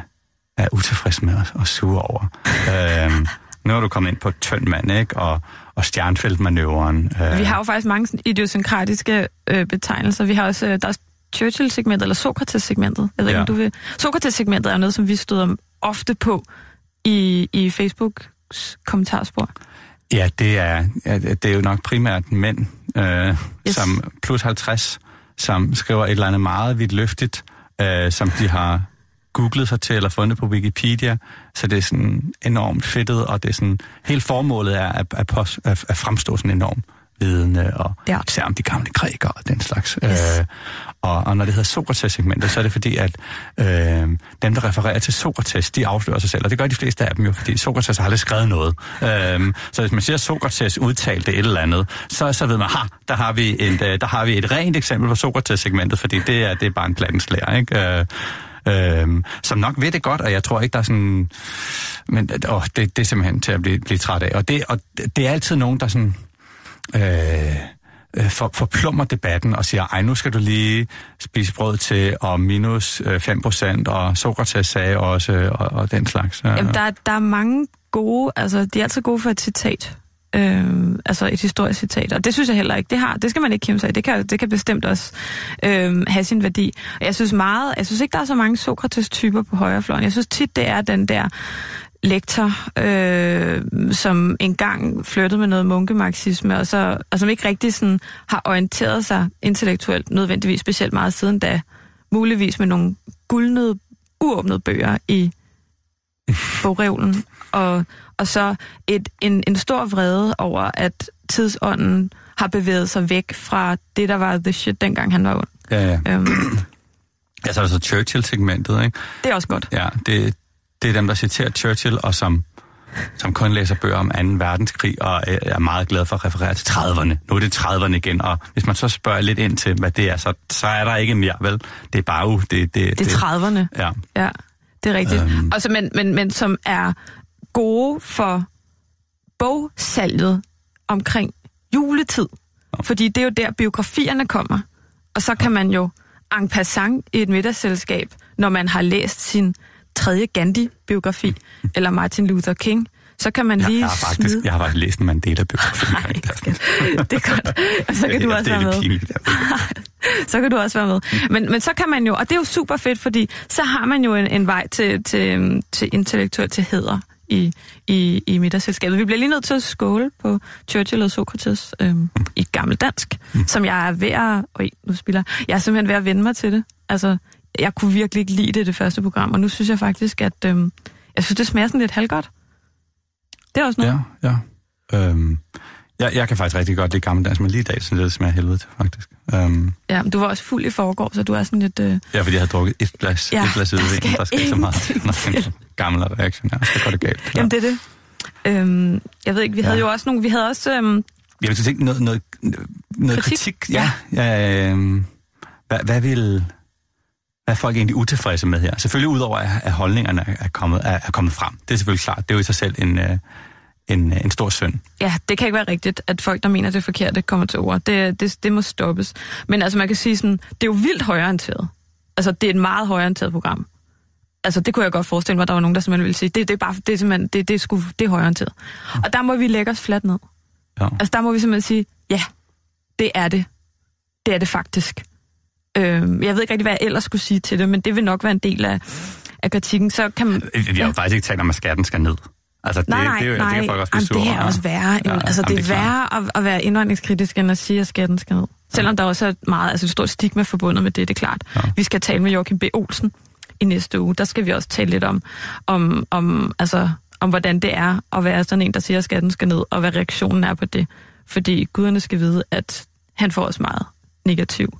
er utilfredse med os og sure over. øh, nu er du kommet ind på tynd mand, ikke? Og, og Stjernfeldt-manøvren. Øh, Vi har jo faktisk mange sådan idiosynkratiske øh, betegnelser. Vi har også, øh, der er Churchill-segmentet, eller Sokrates-segmentet. Jeg ved ikke, Ja. om du vil... Sokrates-segmentet er noget, som vi støder ofte på i, i Facebook kommentarspor. Ja, det er, ja, det er jo nok primært mænd, øh, yes. Som plus 50, som skriver et eller andet meget vidtløftigt, øh, som de har googlet sig til eller fundet på Wikipedia. Så det er sådan enormt fedtet, og det er sådan, hele formålet er at, at, pos, at, at fremstå sådan enormt vidende, og Ja. især om de gamle grækere og den slags. Yes. Øh, og, og når det hedder Sokrates-segmentet, så er det fordi, at øh, dem, der refererer til Sokrates, de afslører sig selv, og det gør de fleste af dem jo, fordi Sokrates har aldrig skrevet noget. Øh, så hvis man siger, at Sokrates udtalte et eller andet, så, så ved man, ha, der har vi et, øh, der har vi et rent eksempel på Sokrates-segmentet, fordi det er, det er bare en plattenslær, ikke? Øh, øh, som nok ved det godt, og jeg tror ikke, der er sådan... Men åh, det, det er simpelthen til at blive, blive træt af. Og det, og det er altid nogen, der sådan... Øh, øh for, forplummer debatten og siger, ej, nu skal du lige spise brød til, og minus øh, 5%, og Sokrates sagde også, og, og den slags. Jamen, der, der er mange gode, altså de er altid gode for et citat. Øhm, altså et historisk citat, og det synes jeg heller ikke. Det, har, det skal man ikke kæmpe sig i, Det kan, det kan bestemt også øhm, have sin værdi. Og jeg synes meget, jeg synes ikke, der er så mange Sokrates-typer på højrefløjen. Jeg synes tit, det er den der lektor, øh, som engang flyttede med noget munkemarxisme, og, så, og som ikke rigtig sådan, har orienteret sig intellektuelt nødvendigvis specielt meget siden da. Muligvis med nogle guldnede, uåbnede bøger i bogreolen, og, og så et, en, en stor vrede over, at tidsånden har bevæget sig væk fra det, der var the shit, dengang han var ung. Ja, ja. Øhm, Ja, så er der så Churchill-segmentet, ikke? det er også godt. Ja, det, det er dem, der citerer Churchill, og som, som kun læser bøger om 2. verdenskrig, og er meget glad for at referere til 30'erne. Nu er det 30'erne igen, og hvis man så spørger lidt ind til, hvad det er, så, så er der ikke mere, vel? Det er bare uh, det, det, Det er 30'erne. Ja, Ja, det er rigtigt. Øhm. Um. Og så, men, men, men som er gode for bogsalget omkring juletid. Fordi det er jo der, biografierne kommer. Og så kan man jo en passant i et middagsselskab, når man har læst sin tredje Gandhi-biografi, eller Martin Luther King, så kan man lige jeg, har faktisk, smide... jeg har faktisk læst en Mandela-biografi. Nej, det er godt. Og så kan du også være med. så kan du også være med. Men, men så kan man jo, og det er jo super fedt, fordi så har man jo en, en vej til, til, til intellektuelt til heder i, i, i middagsselskabet. Vi bliver lige nødt til at skåle på Churchill og Sokrates øhm, i gammel dansk, mm. som jeg er ved at... Øj, nu spiller jeg. Er simpelthen ved at vende mig til det. Altså, jeg kunne virkelig ikke lide det det første program, og nu synes jeg faktisk, at øhm, jeg synes, det smager sådan lidt halvgodt. Det er også noget. Ja, ja. Øhm, jeg, jeg kan faktisk rigtig godt lide gammeldansk, men lige i dag synes jeg, det smager helvede til, faktisk. Øhm, Ja, men du var også fuld i forgår, så du er sådan lidt... Øh, ja, fordi jeg havde drukket et glas, Ja, et glas der skal Der skal ikke så meget. Gammel og reaktionær, så går det galt. Ja. Jamen, det er det. Øhm, jeg ved ikke, vi havde Ja. jo også nogle... Vi havde også... Øhm, Jeg vil tænke noget, noget, noget Kritik? kritik. Ja, ja øhm, hvad, hvad vil... Hvad er folk egentlig utilfredse med her? Selvfølgelig udover, at, holdningerne er, er, kommet, er, er kommet frem. Det er selvfølgelig klart. Det er jo i sig selv en, øh, en, en stor synd. ja, det kan ikke være rigtigt, at folk, der mener det forkerte, kommer til ord. Det, det, det må stoppes. Men altså, man kan sige sådan, det er jo vildt højorienteret. Altså, det er et meget højorienteret program. Altså, det kunne jeg godt forestille mig, at der var nogen, der simpelthen ville sige, det, det er bare, det er simpelthen, det, det er, sgu, det er højorienteret. Og der må vi lægge os fladt ned. Ja. Altså, der må vi simpelthen sige, ja, det er det. Det er det faktisk. Øhm, jeg ved ikke rigtig, hvad jeg ellers skulle sige til det, men det vil nok være en del af, af kritikken. Så kan man, Vi har jo faktisk ikke talt om, at skatten skal ned. Altså, det, Nej, nej, det, er jo- nej. det kan folk også blive sure det er også værre. End, Ja, altså, det er det værre at, at være indvandringskritisk, end at sige, at skatten skal ned. Selvom der også er meget, altså et stort stigma forbundet med det, det er klart. Ja. Vi skal tale med Joachim B. Olsen i næste uge. Der skal vi også tale lidt om, om, om, altså, om hvordan det er at være sådan en, der siger, at skatten skal ned, og hvad reaktionen er på det. Fordi guderne skal vide, at han får også meget negativ.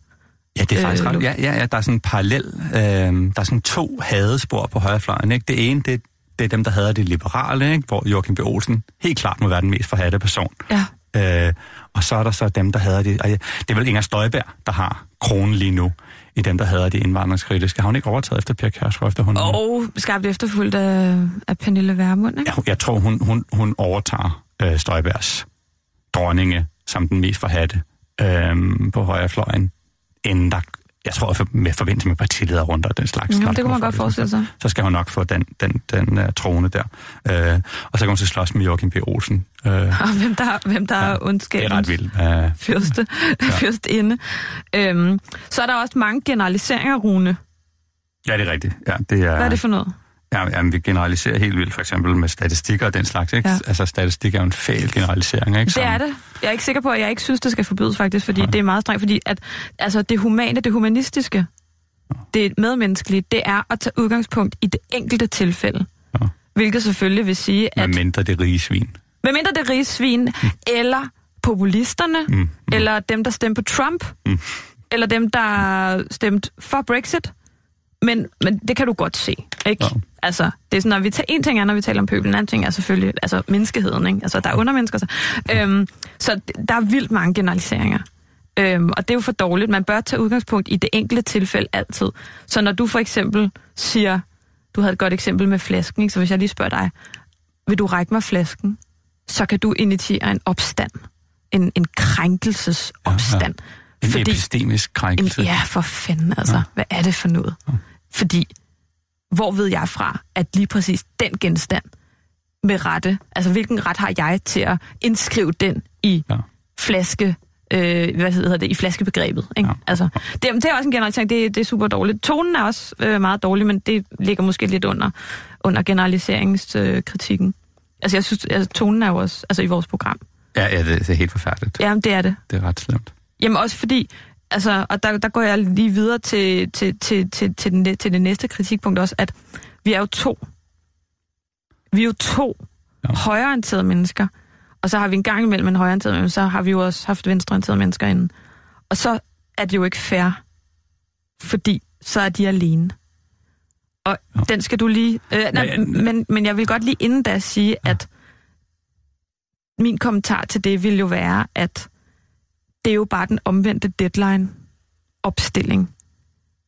Ja, det er faktisk øh, ret. Ja, ja, ja, der er sådan en parallel. Øh, der er sådan to hadespor på højrefløjen. Ikke? Det ene, det, det er dem, der hader det liberale, ikke? hvor Joachim B. Olsen helt klart må være den mest forhatte person. Ja. Øh, og så er der så dem, der hader det. Og det er vel Inger Støjberg, der har kronen lige nu i dem, der hader de indvandringskritiske. Har hun ikke overtaget efter Pia Kjærsgaard, efter hun... Og skabt efterfulgt af, af Pernille Vermund, ikke? Ja, jeg tror, hun, hun, hun overtager øh, Støjbergs dronninge som den mest forhatte øh, på højrefløjen, inden der, jeg tror, for, med forbindelse med partilederrunder og den slags. Når der det kunne man godt forestille sig. Så skal hun nok få den, den, den uh, trone der. Øh, og så kan hun så slås med Joachim B. Olsen. Øh, Og hvem der, hvem der ja, er det er ondskabens ret vildt. Øh, fyrste, ja. fyrstinde. Øhm, så er der også mange generaliseringer, Rune. ja, det er rigtigt. Ja, det er, Hvad er det for noget? Ja, jamen, vi generaliserer helt vildt, for eksempel med statistikker og den slags. Ikke? Ja. Ja. Altså, statistik er jo en fæl generalisering. Ikke? Det er det. Jeg er ikke sikker på, at jeg ikke synes, det skal forbydes faktisk, fordi det er meget strengt, fordi at, altså, det humane, det humanistiske, det medmenneskelige, det er at tage udgangspunkt i det enkelte tilfælde. Ja. Hvilket selvfølgelig vil sige, at Med mindre det rige svin. medmindre det er rige svin, eller populisterne, Mm, mm. eller dem, der stemte på Trump, Mm. eller dem, der stemte for Brexit. Men, men det kan du godt se, ikke? Ja. Altså, det er sådan, når vi tager, en ting er, når vi taler om pøbel, en anden ting er selvfølgelig altså, menneskeheden, ikke? Altså, der er undermennesker. Så, øhm, så der er vildt mange generaliseringer. Øhm, og det er jo for dårligt. Man bør tage udgangspunkt i det enkelte tilfælde altid. Så når du for eksempel siger, du havde et godt eksempel med flasken, ikke? så hvis jeg lige spørger dig, vil du række mig flasken, så kan du initiere en opstand. En, en krænkelsesopstand. En Fordi- epistemisk en, krænkelse. ja, for fanden altså. Ja. Hvad er det for noget? Fordi, hvor ved jeg fra, at lige præcis den genstand med rette, altså hvilken ret har jeg til at indskrive den i Ja. flaske, øh, hvad hedder det, i flaskebegrebet. Ikke? Ja. Altså, det, det er også en generalisering, det, det er super dårligt. Tonen er også øh, meget dårlig, men det ligger måske lidt under, under generaliseringskritikken. Øh, altså jeg synes, altså, tonen er jo også, altså i vores program. Ja, ja, det er helt forfærdeligt. Jamen det er det. Det er ret slemt. Jamen også fordi, altså, og der, der går jeg lige videre til, til, til, til, til, den, til det næste kritikpunkt også, at vi er jo to. Vi er jo to Ja. højreorienterede mennesker, og så har vi en gang imellem en højreorienteret menneske, så har vi jo også haft venstreorienterede mennesker inden. Og så er det jo ikke fair, fordi så er de alene. Og Ja. den skal du lige... Øh, nej, ja. men, men jeg vil godt lige inden da sige, Ja. at min kommentar til det vil jo være, at det er jo bare den omvendte deadline-opstilling.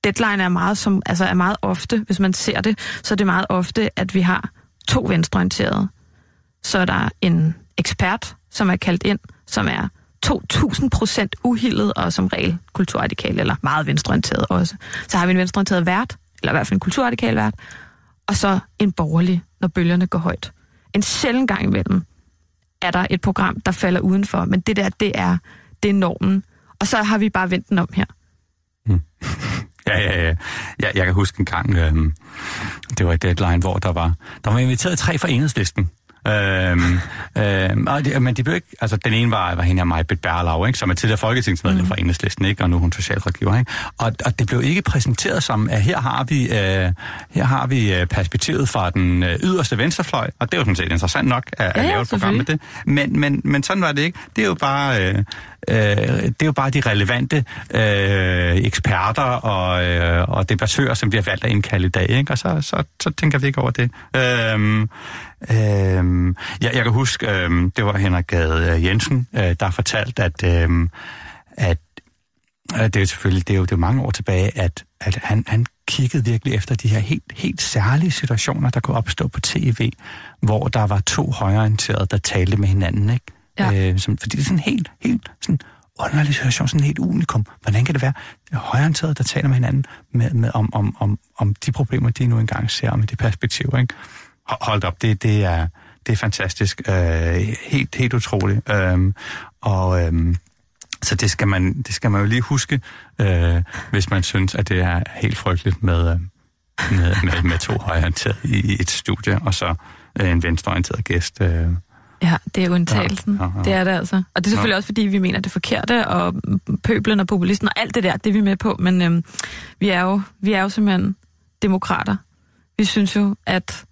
Deadline er meget, som, altså er meget ofte, hvis man ser det, så er det meget ofte, at vi har to venstreorienterede. Så er der en ekspert, som er kaldt ind, som er 2000 procent uhildet og som regel kulturradikal, eller meget venstreorienteret også. Så har vi en venstreorienteret vært, eller i hvert fald en kulturradikal vært, og så en borgerlig, når bølgerne går højt. En sjældent gang imellem er der et program, der falder udenfor, men det der, det er, det er normen. Og så har vi bare vendt den om her. Ja, ja, ja. Jeg, jeg kan huske en gang, øhm, det var et deadline, hvor der var, der var inviteret tre fra enhedslisten. Øhm, øhm, og men de blev ikke, altså den ene var, var hende af Britt Berlau, ikke, som er tidligere folketingsmedlem mm. fra enhedslisten, ikke, og nu er hun socialrådgiver. Ikke? Og, og det blev ikke præsenteret som, at her har vi, øh, her har vi øh, perspektivet fra den øh, yderste venstrefløj, og det er jo sådan set interessant nok at, at Ja, ja, lave et program med det. Men, men, men sådan var det ikke. Det er jo bare, øh, øh, det er jo bare de relevante øh, eksperter og, øh, og debattører, som vi har valgt at indkalde i dag, ikke? og så, så, så tænker vi ikke over det. Øhm, øhm, jeg, jeg kan huske, øhm, det var Henrik Gade øh, Jensen, øh, der fortalte, at, øhm, at øh, det er jo selvfølgelig det er jo, det er jo mange år tilbage, at, at han, han kiggede virkelig efter de her helt, helt særlige situationer, der kunne opstå på tv, hvor der var to højreorienterede, der talte med hinanden, ikke? Ja. Øh, som, fordi det er sådan en helt, helt sådan underlig situation, sådan helt unikum. Hvordan kan det være, højreorienteret, der taler med hinanden med, med, om, om, om, om de problemer, de nu engang ser, og med de perspektiver, ikke? Hold- Hold op, det, det, er, det er fantastisk. Øh, helt, helt utroligt. Øh, og... Øh, så det skal man, det skal man jo lige huske, øh, hvis man synes, at det er helt frygteligt med, øh, med, med, med to højreorienterede i et studie, og så øh, en venstreorienteret gæst. Øh. Ja, det er undtagelsen. Ja, Ja, ja, ja. ja. Det er det altså. Og det er selvfølgelig ja. også, fordi vi mener, det er forkerte, og pøblen og populisten og alt det der, det er vi med på. Men øhm, vi, er jo, vi er jo simpelthen demokrater. Vi synes jo, at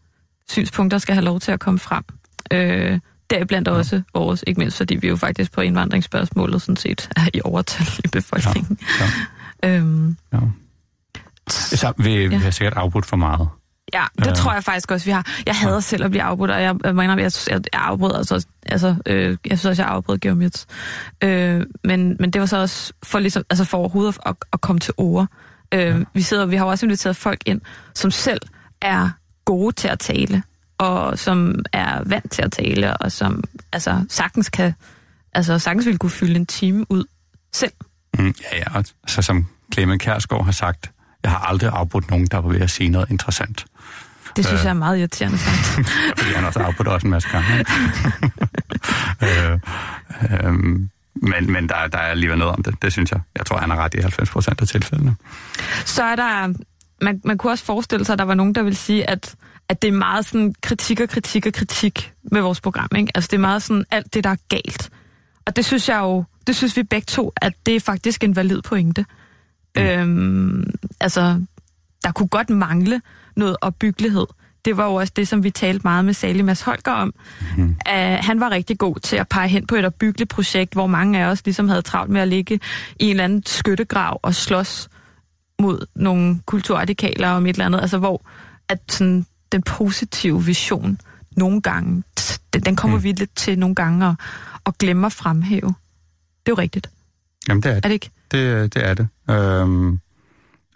synspunkter skal have lov til at komme frem. Øh, deriblandt også vores, ikke mindst fordi vi jo faktisk på indvandringsspørgsmålet sådan set er i overtal i befolkningen. Ja, Ja. Øhm, ja. Så vi, ja. vi har sikkert afbrudt for meget. Ja, det øh. tror jeg faktisk også, vi har. Jeg hader selv at blive afbrudt, og jeg, jeg mener, jeg, jeg, jeg afbrød altså, altså øh, jeg synes også, jeg afbrød Geomits. Øh, men, men det var så også for, ligesom, altså for overhovedet at, at komme til ord. Øh, ja. vi, sidder, vi har også inviteret folk ind, som selv er gode til at tale, og som er vant til at tale, og som altså, sagtens kan, altså sagtens ville kunne fylde en time ud selv. Mm, ja, ja. Så som Clement Kærsgaard har sagt, jeg har aldrig afbrudt nogen, der var ved at sige noget interessant. Det synes Øh. jeg er meget irriterende sagt. Fordi han også har afbrudt også en masse gange. øh, øh, men men der, der er alligevel noget om det, det synes jeg. Jeg tror, han har ret i 90 procent af tilfældene. Så er der, man, man kunne også forestille sig, at der var nogen, der vil sige, at, at det er meget sådan kritik og kritik og kritik med vores program. Ikke? Altså det er meget sådan alt det, der er galt. Og det synes jeg jo, det synes vi begge to, at det er faktisk en valid pointe. Mm. Øhm, altså, der kunne godt mangle noget opbyggelighed. Det var jo også det, som vi talte meget med Sally Mads Holger om. Mm. Uh, han var rigtig god til at pege hen på et opbyggeligt projekt, hvor mange af os ligesom havde travlt med at ligge i en eller anden skyttegrav og slås mod nogle kulturradikaler om et eller andet. Altså, hvor at sådan, den positive vision nogle gange, den, den kommer mm. vi lidt til nogle gange at, at glemme at fremhæve. Det er jo rigtigt. Jamen, det er det. Er det ikke? Det, det er det. Øhm,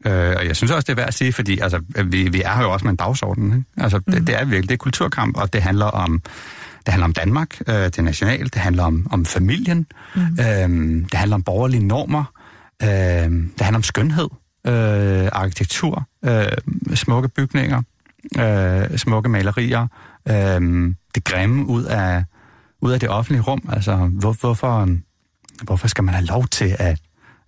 Øh, og jeg synes også, det er værd at sige, fordi altså, vi, vi er her jo også med en dagsorden. Ikke? Altså, mm. det, det er virkelig det er kulturkamp, og det handler om det handler om Danmark, øh, det er nationalt, det handler om, om familien, mm. øh, det handler om borgerlige normer, øh, det handler om skønhed, øh, arkitektur, øh, smukke bygninger, øh, smukke malerier, øh, det grimme ud af, ud af det offentlige rum. Altså, hvor, hvorfor, hvorfor skal man have lov til at...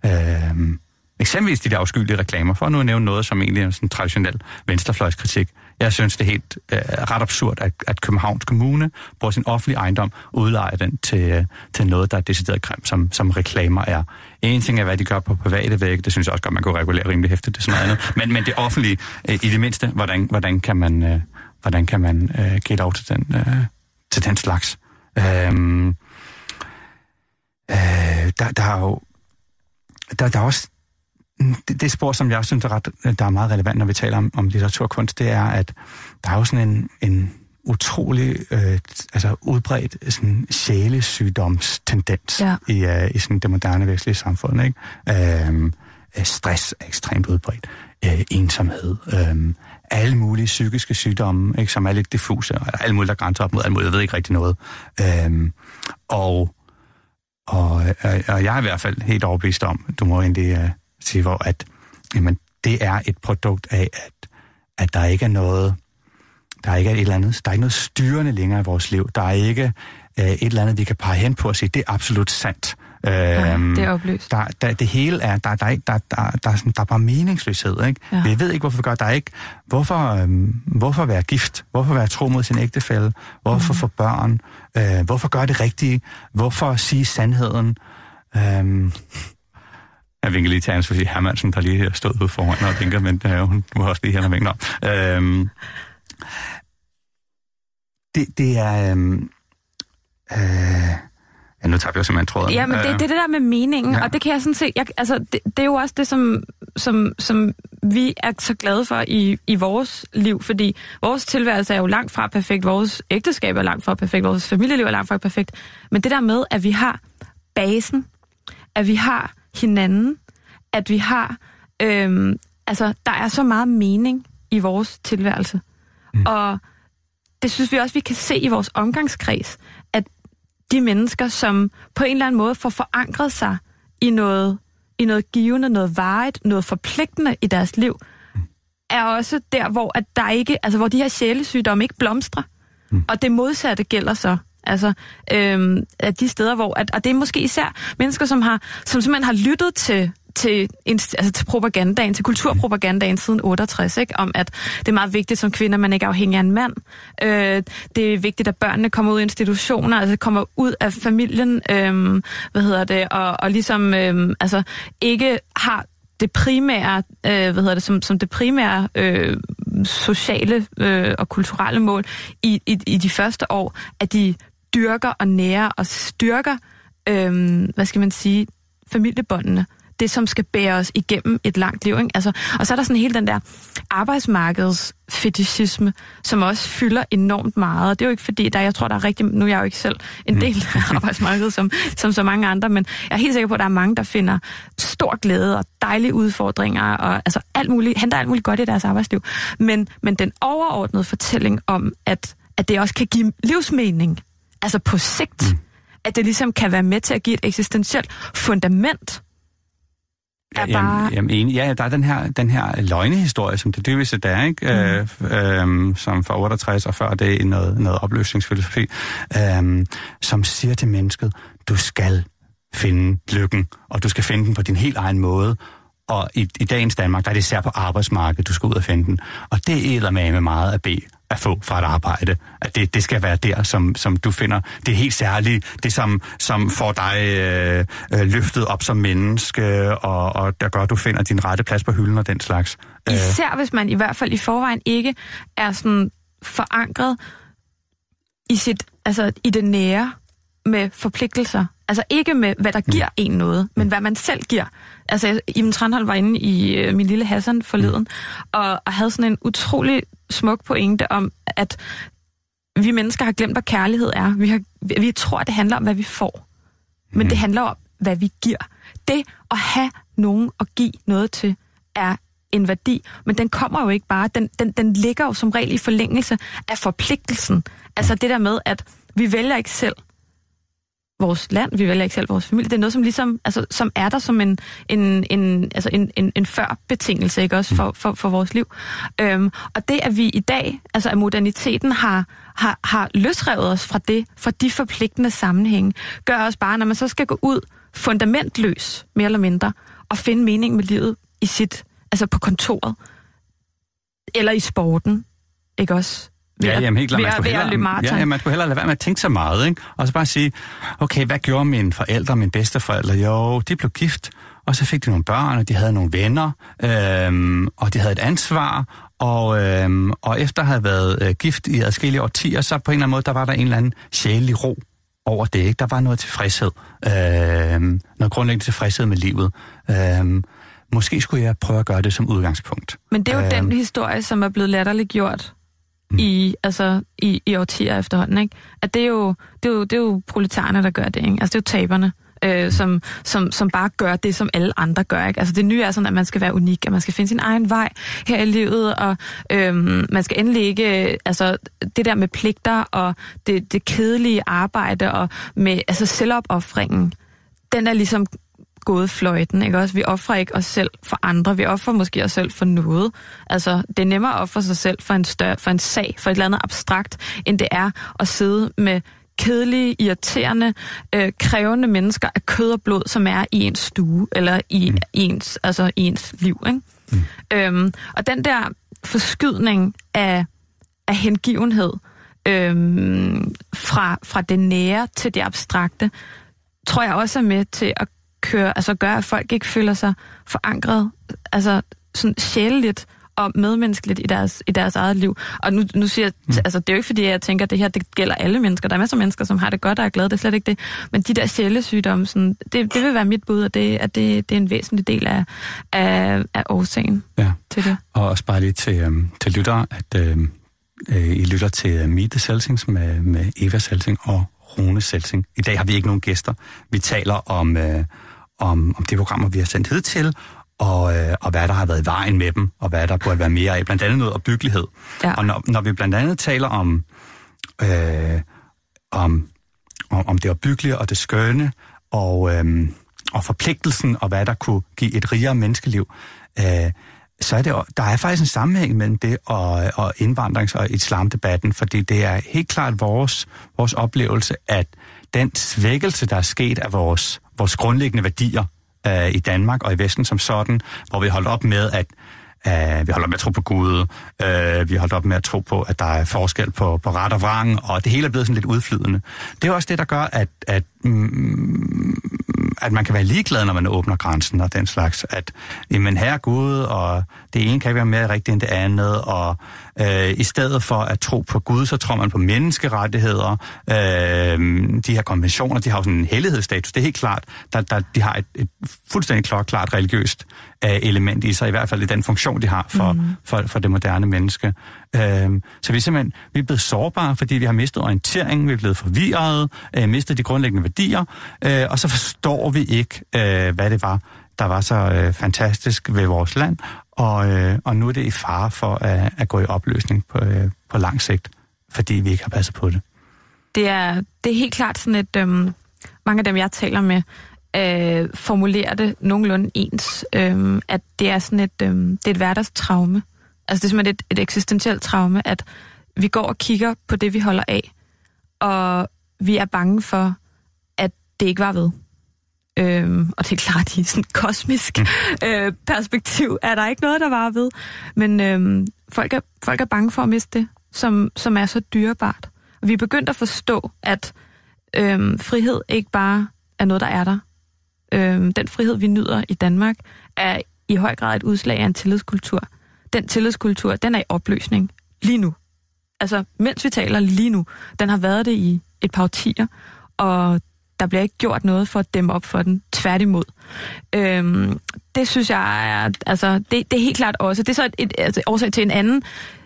Øh, Eksempelvis de der afskyelige reklamer, for at nu nævne noget, som egentlig er sådan traditionel venstrefløjskritik. Jeg synes, det er helt øh, ret absurd, at, at Københavns Kommune bruger sin offentlige ejendom og udlejer den til, øh, til noget, der er decideret grim, som, som reklamer er. En ting er, hvad de gør på private vægge, det synes jeg også godt, man kunne regulere rimelig hæftigt, det sådan noget Men, men det offentlige, øh, i det mindste, hvordan, hvordan kan man, øh, hvordan kan man øh, give lov til den, øh, til den slags? Øh, øh, der, der er jo der, der er også det, det spor, som jeg synes er, ret, der er meget relevant, når vi taler om, om litteraturkunst, det er, at der er jo sådan en, en utrolig øh, altså udbredt sådan sjælesygdomstendens ja. i, uh, i sådan det moderne vestlige samfund. Ikke? Øhm, stress er ekstremt udbredt. Øh, ensomhed. Øh, alle mulige psykiske sygdomme, ikke, som er lidt diffuse, og alle mulige, der grænser op mod alle mulige, jeg ved ikke rigtig noget. Øh, og, og, og jeg er i hvert fald helt overbevist om, du må egentlig... Øh, sige, hvor at, jamen, det er et produkt af, at, at der ikke er noget, der er ikke er et eller andet, der er ikke noget styrende længere i vores liv. Der er ikke øh, et eller andet, vi kan pege hen på og sige, det er absolut sandt. Ja, øhm, det er opløst. Der, der, det hele er, der, der, er, der, der, der, er sådan, der er bare meningsløshed. Ikke? Ja. Vi ved ikke, hvorfor vi gør Der er ikke, hvorfor, øhm, hvorfor være gift? Hvorfor være tro mod sin ægtefælle? Hvorfor mm. få børn? Øh, hvorfor gøre det rigtige? Hvorfor sige sandheden? Øhm, jeg vinker lige til Anne Sofie Hermansen, der lige stået ude foran og vinker, men det er jo, hun må også lige her og vinker. Øhm, det, det er... Øhm, øh, Ja, nu tager vi jo simpelthen tråden. Ja, men det, det er det der med meningen, ja. og det kan jeg sådan se, jeg, altså, det, det er jo også det, som, som, som vi er så glade for i, i vores liv, fordi vores tilværelse er jo langt fra perfekt, vores ægteskab er langt fra perfekt, vores familieliv er langt fra perfekt, men det der med, at vi har basen, at vi har hinanden, at vi har, øhm, altså, der er så meget mening i vores tilværelse. Mm. Og det synes vi også, vi kan se i vores omgangskreds, at de mennesker, som på en eller anden måde får forankret sig i noget, i noget givende, noget varigt, noget forpligtende i deres liv, er også der, hvor at der ikke, altså hvor de her sjælesygdomme ikke blomstrer. Mm. Og det modsatte gælder så Altså, øhm, at de steder, hvor... At, og det er måske især mennesker, som, har, som simpelthen har lyttet til til, altså til propagandaen, til kulturpropagandaen siden 68, ikke? om at det er meget vigtigt som kvinde, at man ikke er afhængig af en mand. Øh, det er vigtigt, at børnene kommer ud af institutioner, altså kommer ud af familien, øh, hvad hedder det, og, og ligesom øh, altså ikke har det primære, øh, hvad hedder det, som, som det primære øh, sociale øh, og kulturelle mål i, i, i de første år, at de dyrker og nærer og styrker, øhm, hvad skal man sige, familiebåndene. Det, som skal bære os igennem et langt liv. Ikke? Altså, og så er der sådan hele den der arbejdsmarkedsfetishisme, som også fylder enormt meget. Og det er jo ikke fordi, der, jeg tror, der er rigtig... Nu er jeg jo ikke selv en mm. del af arbejdsmarkedet, som, som så mange andre, men jeg er helt sikker på, at der er mange, der finder stor glæde og dejlige udfordringer, og altså alt muligt, henter alt muligt godt i deres arbejdsliv. Men, men den overordnede fortælling om, at, at det også kan give livsmening, altså på sigt, mm. at det ligesom kan være med til at give et eksistentielt fundament. Er jamen, bare... jamen, ja, der er den her, den her løgnehistorie, som det dybeste der, ikke? Mm. Øh, øh, som for 68 og før det er noget, noget opløsningsfilosofi, øh, som siger til mennesket, du skal finde lykken, og du skal finde den på din helt egen måde, og i, i dagens Danmark, der er det især på arbejdsmarkedet, du skal ud og finde den. Og det er med meget at bede at få fra et arbejde. At det, det skal være der, som, som du finder det helt særlige, det som, som får dig øh, øh, løftet op som menneske, og, og der gør, at du finder din rette plads på hylden og den slags. Øh. Især hvis man i hvert fald i forvejen ikke er sådan forankret i, sit, altså, i det nære med forpligtelser. Altså ikke med, hvad der giver mm. en noget, men hvad man selv giver. Altså, Iben Tranhold var inde i øh, Min Lille Hassan forleden, mm. og, og havde sådan en utrolig smuk pointe om, at vi mennesker har glemt, hvad kærlighed er. Vi, har, vi, vi tror, det handler om, hvad vi får. Men mm. det handler om, hvad vi giver. Det at have nogen at give noget til, er en værdi, men den kommer jo ikke bare. Den, den, den ligger jo som regel i forlængelse af forpligtelsen. Altså det der med, at vi vælger ikke selv, vores land, vi vælger ikke selv vores familie. Det er noget, som ligesom, altså, som er der som en, en, en, altså en, en, en førbetingelse, ikke også, for, for, for vores liv. Øhm, og det, at vi i dag, altså at moderniteten har, har, har løsrevet os fra det, fra de forpligtende sammenhænge, gør os bare, når man så skal gå ud fundamentløs, mere eller mindre, og finde mening med livet i sit, altså på kontoret, eller i sporten, ikke også? Ja, jamen helt klart. Man skulle, hellere, ja, ja, man skulle hellere lade være med at tænke så meget, ikke? Og så bare sige, okay, hvad gjorde mine forældre, mine bedsteforældre? Jo, de blev gift, og så fik de nogle børn, og de havde nogle venner, øhm, og de havde et ansvar, og, øhm, og efter at have været øh, gift i adskillige årtier, så på en eller anden måde, der var der en eller anden sjældent ro over det, ikke? Der var noget tilfredshed, øhm, noget grundlæggende tilfredshed med livet. Øhm, måske skulle jeg prøve at gøre det som udgangspunkt. Men det er jo øhm, den historie, som er blevet latterligt gjort mm. i, altså, i, i årtier efterhånden. Ikke? At det er, jo, det, er jo, det er jo proletarerne, der gør det. Ikke? Altså det er jo taberne. Øh, som, som, som bare gør det, som alle andre gør. Ikke? Altså det nye er sådan, at man skal være unik, at man skal finde sin egen vej her i livet, og øhm, man skal endelig ikke, øh, altså det der med pligter, og det, det kedelige arbejde, og med altså selvopoffringen, den er ligesom gået fløjten, ikke også? Vi offrer ikke os selv for andre, vi offrer måske os selv for noget. Altså, det er nemmere at ofre sig selv for en, større, for en sag, for et eller andet abstrakt, end det er at sidde med kedelige, irriterende, øh, krævende mennesker af kød og blod, som er i ens stue, eller i, mm. ens, altså i ens liv. Ikke? Mm. Øhm, og den der forskydning af, af hengivenhed øhm, fra, fra det nære til det abstrakte, tror jeg også er med til at køre, altså gøre, at folk ikke føler sig forankret, altså sådan sjæleligt og medmenneskeligt i deres, i deres eget liv. Og nu, nu siger jeg, mm. altså det er jo ikke fordi, jeg tænker, at det her det gælder alle mennesker. Der er masser af mennesker, som har det godt og er glade, det er slet ikke det. Men de der sjælesygdomme, sådan, det, det vil være mit bud, og det, at det, det er en væsentlig del af, af, af årsagen ja. til det. Og også bare lige til, øhm, til lyttere, at øhm, øh, I lytter til Meet the Selsings med, med Eva Selsing og Rune Selsing. I dag har vi ikke nogen gæster. Vi taler om... Øh, om, om de programmer, vi har sendt hed til, og, øh, og hvad der har været i vejen med dem, og hvad der burde være mere af. Blandt andet noget opbyggelighed. Ja. Og når, når vi blandt andet taler om, øh, om, om, om det opbyggelige og det skønne, og, øh, og forpligtelsen, og hvad der kunne give et rigere menneskeliv, øh, så er det, der er faktisk en sammenhæng mellem det og, og indvandrings- og islamdebatten, fordi det er helt klart vores, vores oplevelse, at den svækkelse, der er sket af vores, vores grundlæggende værdier øh, i Danmark og i Vesten som sådan, hvor vi holdt op med at Uh, vi holder op med at tro på Gud, uh, vi holder op med at tro på, at der er forskel på, på ret og vrang, og det hele er blevet sådan lidt udflydende. Det er også det, der gør, at, at, mm, at man kan være ligeglad, når man åbner grænsen og den slags. At, jamen, her er Gud, og det ene kan ikke være mere rigtigt end det andet, og uh, i stedet for at tro på Gud, så tror man på menneskerettigheder. Uh, de her konventioner, de har jo sådan en hellighedsstatus. Det er helt klart, der, der, de har et, et fuldstændig klart religiøst element i sig, i hvert fald i den funktion, de har for, mm. for, for det moderne menneske. Øhm, så vi er simpelthen vi er blevet sårbare, fordi vi har mistet orienteringen, vi er blevet forvirrede, øh, mistet de grundlæggende værdier, øh, og så forstår vi ikke, øh, hvad det var, der var så øh, fantastisk ved vores land, og, øh, og nu er det i fare for at, at gå i opløsning på, øh, på lang sigt, fordi vi ikke har passet på det. Det er, det er helt klart sådan et... Øhm, mange af dem, jeg taler med, øh, formulerer det nogenlunde ens, øh, at det er sådan et, øh, det er et hverdagstraume. Altså det er simpelthen et, et eksistentielt traume, at vi går og kigger på det, vi holder af, og vi er bange for, at det ikke var ved. Øhm, og det er klart, i sådan et kosmisk mm. øh, perspektiv er der ikke noget, der var ved. Men øhm, folk, er, folk er bange for at miste det. som, som er så dyrebart. Og vi er begyndt at forstå, at øhm, frihed ikke bare er noget, der er der. Øhm, den frihed, vi nyder i Danmark, er i høj grad et udslag af en tillidskultur. Den tillidskultur, den er i opløsning lige nu. Altså, mens vi taler lige nu, den har været det i et par årtier, og der bliver ikke gjort noget for at dæmme op for den. Tværtimod. Øhm, det synes jeg er, altså, det, det er helt klart også. Det er så et, et altså, årsag til en anden,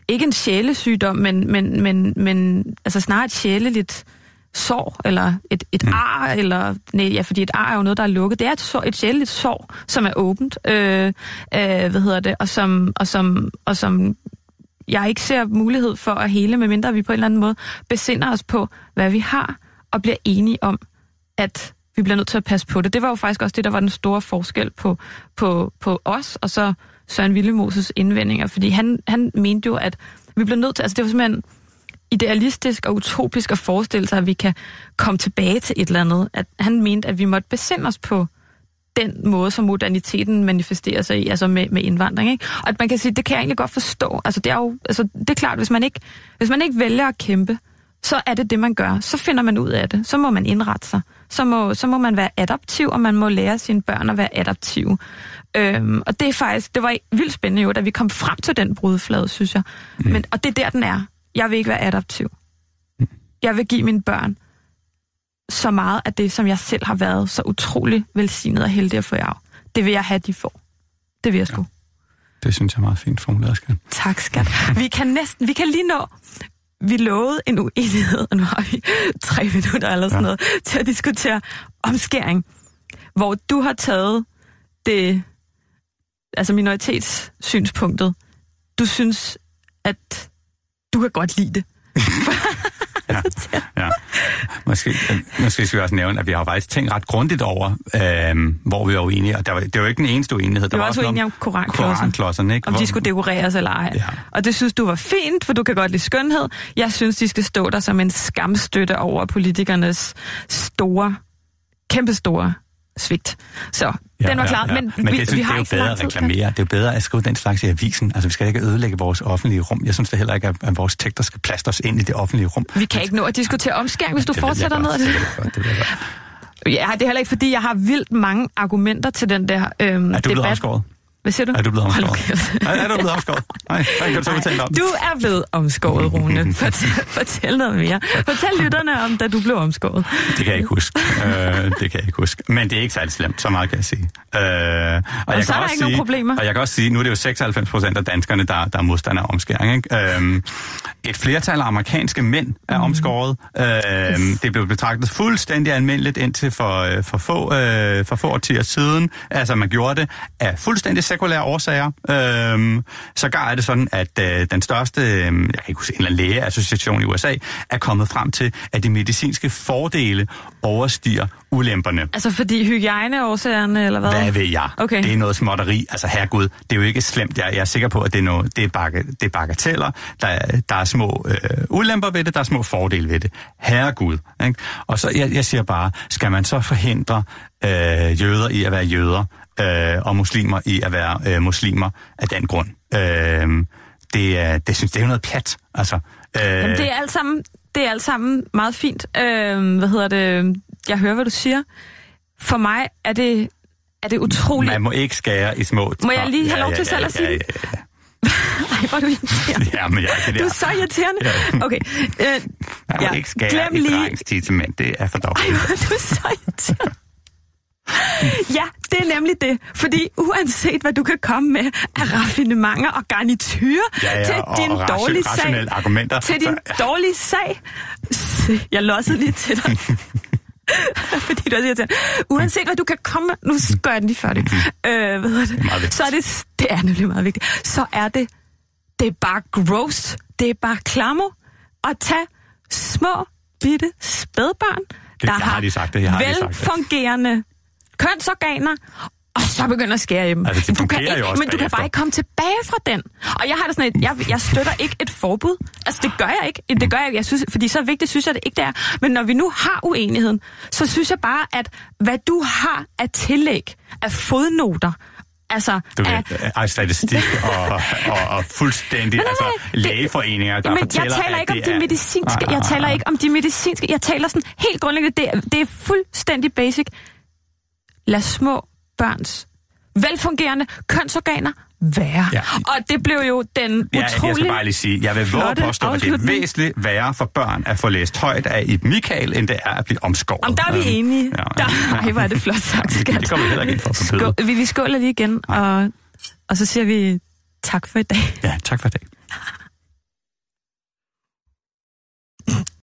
ikke en sjælesygdom, men, men, men, men altså snarere et sjæleligt sår, eller et, et Mm. ar, eller, nej, ja, fordi et ar er jo noget, der er lukket. Det er et, sår, et sjæleligt sår, som er åbent, øh, øh, hvad hedder det, og som, og som, og som jeg ikke ser mulighed for at hele, medmindre vi på en eller anden måde besinder os på, hvad vi har, og bliver enige om, at vi bliver nødt til at passe på det. Det var jo faktisk også det, der var den store forskel på, på, på os, og så Søren Willemoses indvendinger, fordi han, han mente jo, at vi bliver nødt til, altså det var simpelthen idealistisk og utopisk at forestille sig, at vi kan komme tilbage til et eller andet. At han mente, at vi måtte besinde os på den måde, som moderniteten manifesterer sig i, altså med, med indvandring. Ikke? Og at man kan sige, det kan jeg egentlig godt forstå. Altså det er jo, altså det er klart, hvis man ikke, hvis man ikke vælger at kæmpe, så er det det, man gør. Så finder man ud af det. Så må man indrette sig. Så må, så må man være adaptiv, og man må lære sine børn at være adaptive. Øhm, og det er faktisk, det var vildt spændende jo, da vi kom frem til den brudflade, synes jeg. Mm. Men, og det er der, den er. Jeg vil ikke være adaptiv. Jeg vil give mine børn så meget af det, som jeg selv har været så utrolig velsignet og heldig at få af. Det vil jeg have, de får. Det vil jeg sgu. Ja. Det synes jeg er meget fint formuleret, skat. Tak, skat. Vi kan næsten, vi kan lige nå, vi lovede en uenighed, og nu har vi tre minutter eller sådan ja. noget, til at diskutere omskæring, hvor du har taget det, altså minoritetssynspunktet. Du synes, at du kan godt lide det. ja, ja. Måske, måske skal vi også nævne, at vi har faktisk tænkt ret grundigt over, øh, hvor vi var uenige. Og der var, det var jo ikke den eneste uenighed. Der vi var, også uenige om koranklodserne. koranklodserne ikke? Om de skulle dekoreres eller ej. Ja. Og det synes du var fint, for du kan godt lide skønhed. Jeg synes, de skal stå der som en skamstøtte over politikernes store, kæmpestore svigt. Så ja, den var klar. Ja, ja. Men, men vi, det, synes, vi har det er jo bedre at reklamere. Det er jo bedre at skrive den slags i avisen. Altså, vi skal ikke ødelægge vores offentlige rum. Jeg synes det heller ikke, at vores tekster skal plastres ind i det offentlige rum. Vi kan ikke nå at diskutere omskæring, hvis du det fortsætter ned ad det godt, godt. Ja, det er heller ikke, fordi jeg har vildt mange argumenter til den der øhm, Er du blevet debat. omskåret? Hvad siger du? Er du blevet omskåret? Nej, er du blevet omskåret? Nej, så kan du så fortælle om. Du er blevet omskåret, Rune. Fortæl, fortæl noget mere. Fortæl lytterne om, da du blev omskåret. Det kan jeg ikke huske. øh, det kan jeg ikke huske. Men det er ikke særlig slemt, så meget kan jeg sige. Øh, og jeg så er der også ikke nogen problemer. Og jeg kan også sige, nu er det jo 96 procent af danskerne, der, der er modstandere af omskæring. Ikke? Øh, et flertal af amerikanske mænd er omskåret. Øh, det blev betragtet fuldstændig almindeligt indtil for, øh, for, få, øh, for få årtier siden. Altså man gjorde det af fuldstændig sekulære årsager. Øh, sågar er det sådan, at øh, den største, øh, jeg kan ikke huske, en eller anden lægeassociation i USA, er kommet frem til, at de medicinske fordele overstiger ulemperne. Altså fordi hygiejneårsagerne, eller hvad? Hvad ved jeg? Okay. Det er noget småtteri. Altså herregud, det er jo ikke slemt. Jeg, jeg er sikker på, at det er, noget, det er, bakke, det er bagateller. Der er, der er små øh, ulemper ved det, der er små fordele ved det. Herregud. Ikke? Og så, jeg, jeg siger bare, skal man så forhindre øh, jøder i at være jøder, øh, og muslimer i at være øh, muslimer af den grund? Øh, det, er, det synes det er jo noget pjat. Altså, øh, Jamen, det er alt sammen, det er alt sammen meget fint. Øh, hvad hedder det? Jeg hører, hvad du siger. For mig er det, er det utroligt... man må ikke skære i små... Må jeg lige have lov til selv at sige ja, ja, det? ja, ja. Ej, hvor er du irriterende. Ja, men jeg, det Du der. er så irriterende. Ja. Okay. Øh, Jeg ja, må ikke skære glem i lige... drengens testament. Det er for Ej, dårligt. hvor er du så irriterende. Ja, det er nemlig det. Fordi uanset hvad du kan komme med af raffinementer og garnityr Ja, ja, til din og dårlige sag, argumenter, til så- din dårlige sag, jeg lossede lige til dig. Fordi du er så irriterende. Uanset hvad du kan komme med, nu gør jeg den lige færdig. Øh, hvad det? vigtigt. så er det, det er nemlig meget vigtigt. Så er det, det er bare gross, det er bare klammer at tage små, bitte spædbørn, der jeg har lige sagt det, jeg har lige sagt det. Kønsorganer, og så begynder at skære i dem. Altså, det du kan ikke, men du kan bare ikke komme tilbage fra den. Og jeg har det sådan et, jeg, jeg støtter ikke et forbud. Altså, det gør jeg ikke. Det gør jeg ikke. Jeg synes, fordi så vigtigt synes jeg det ikke, det er. Men når vi nu har uenigheden, så synes jeg bare, at hvad du har af tillæg, af fodnoter, altså... Du af- ved, af statistik og, og, og fuldstændig, nej, altså det- lægeforeninger, der Jamen, fortæller, jeg taler ikke om det de er- medicinske, Nej, jeg nej, taler nej. ikke om de medicinske, jeg taler sådan helt grundlæggende, det, er- det er fuldstændig basic. Lad små børns velfungerende kønsorganer være. Ja. Og det blev jo den Ja, jeg skal utrolig... bare lige sige, jeg vil våge påstå, at det er væsentligt værre for børn at få læst højt af et Michael, end det er at blive omskåret. Om der er vi Øhm, enige. ja, Der, ja. ej, hvor er det flot sagt, skat. det kommer vi heller ikke ind for at. Skål, vi, vi skåler lige igen, og, og så siger vi tak for i dag. Ja, tak for i dag.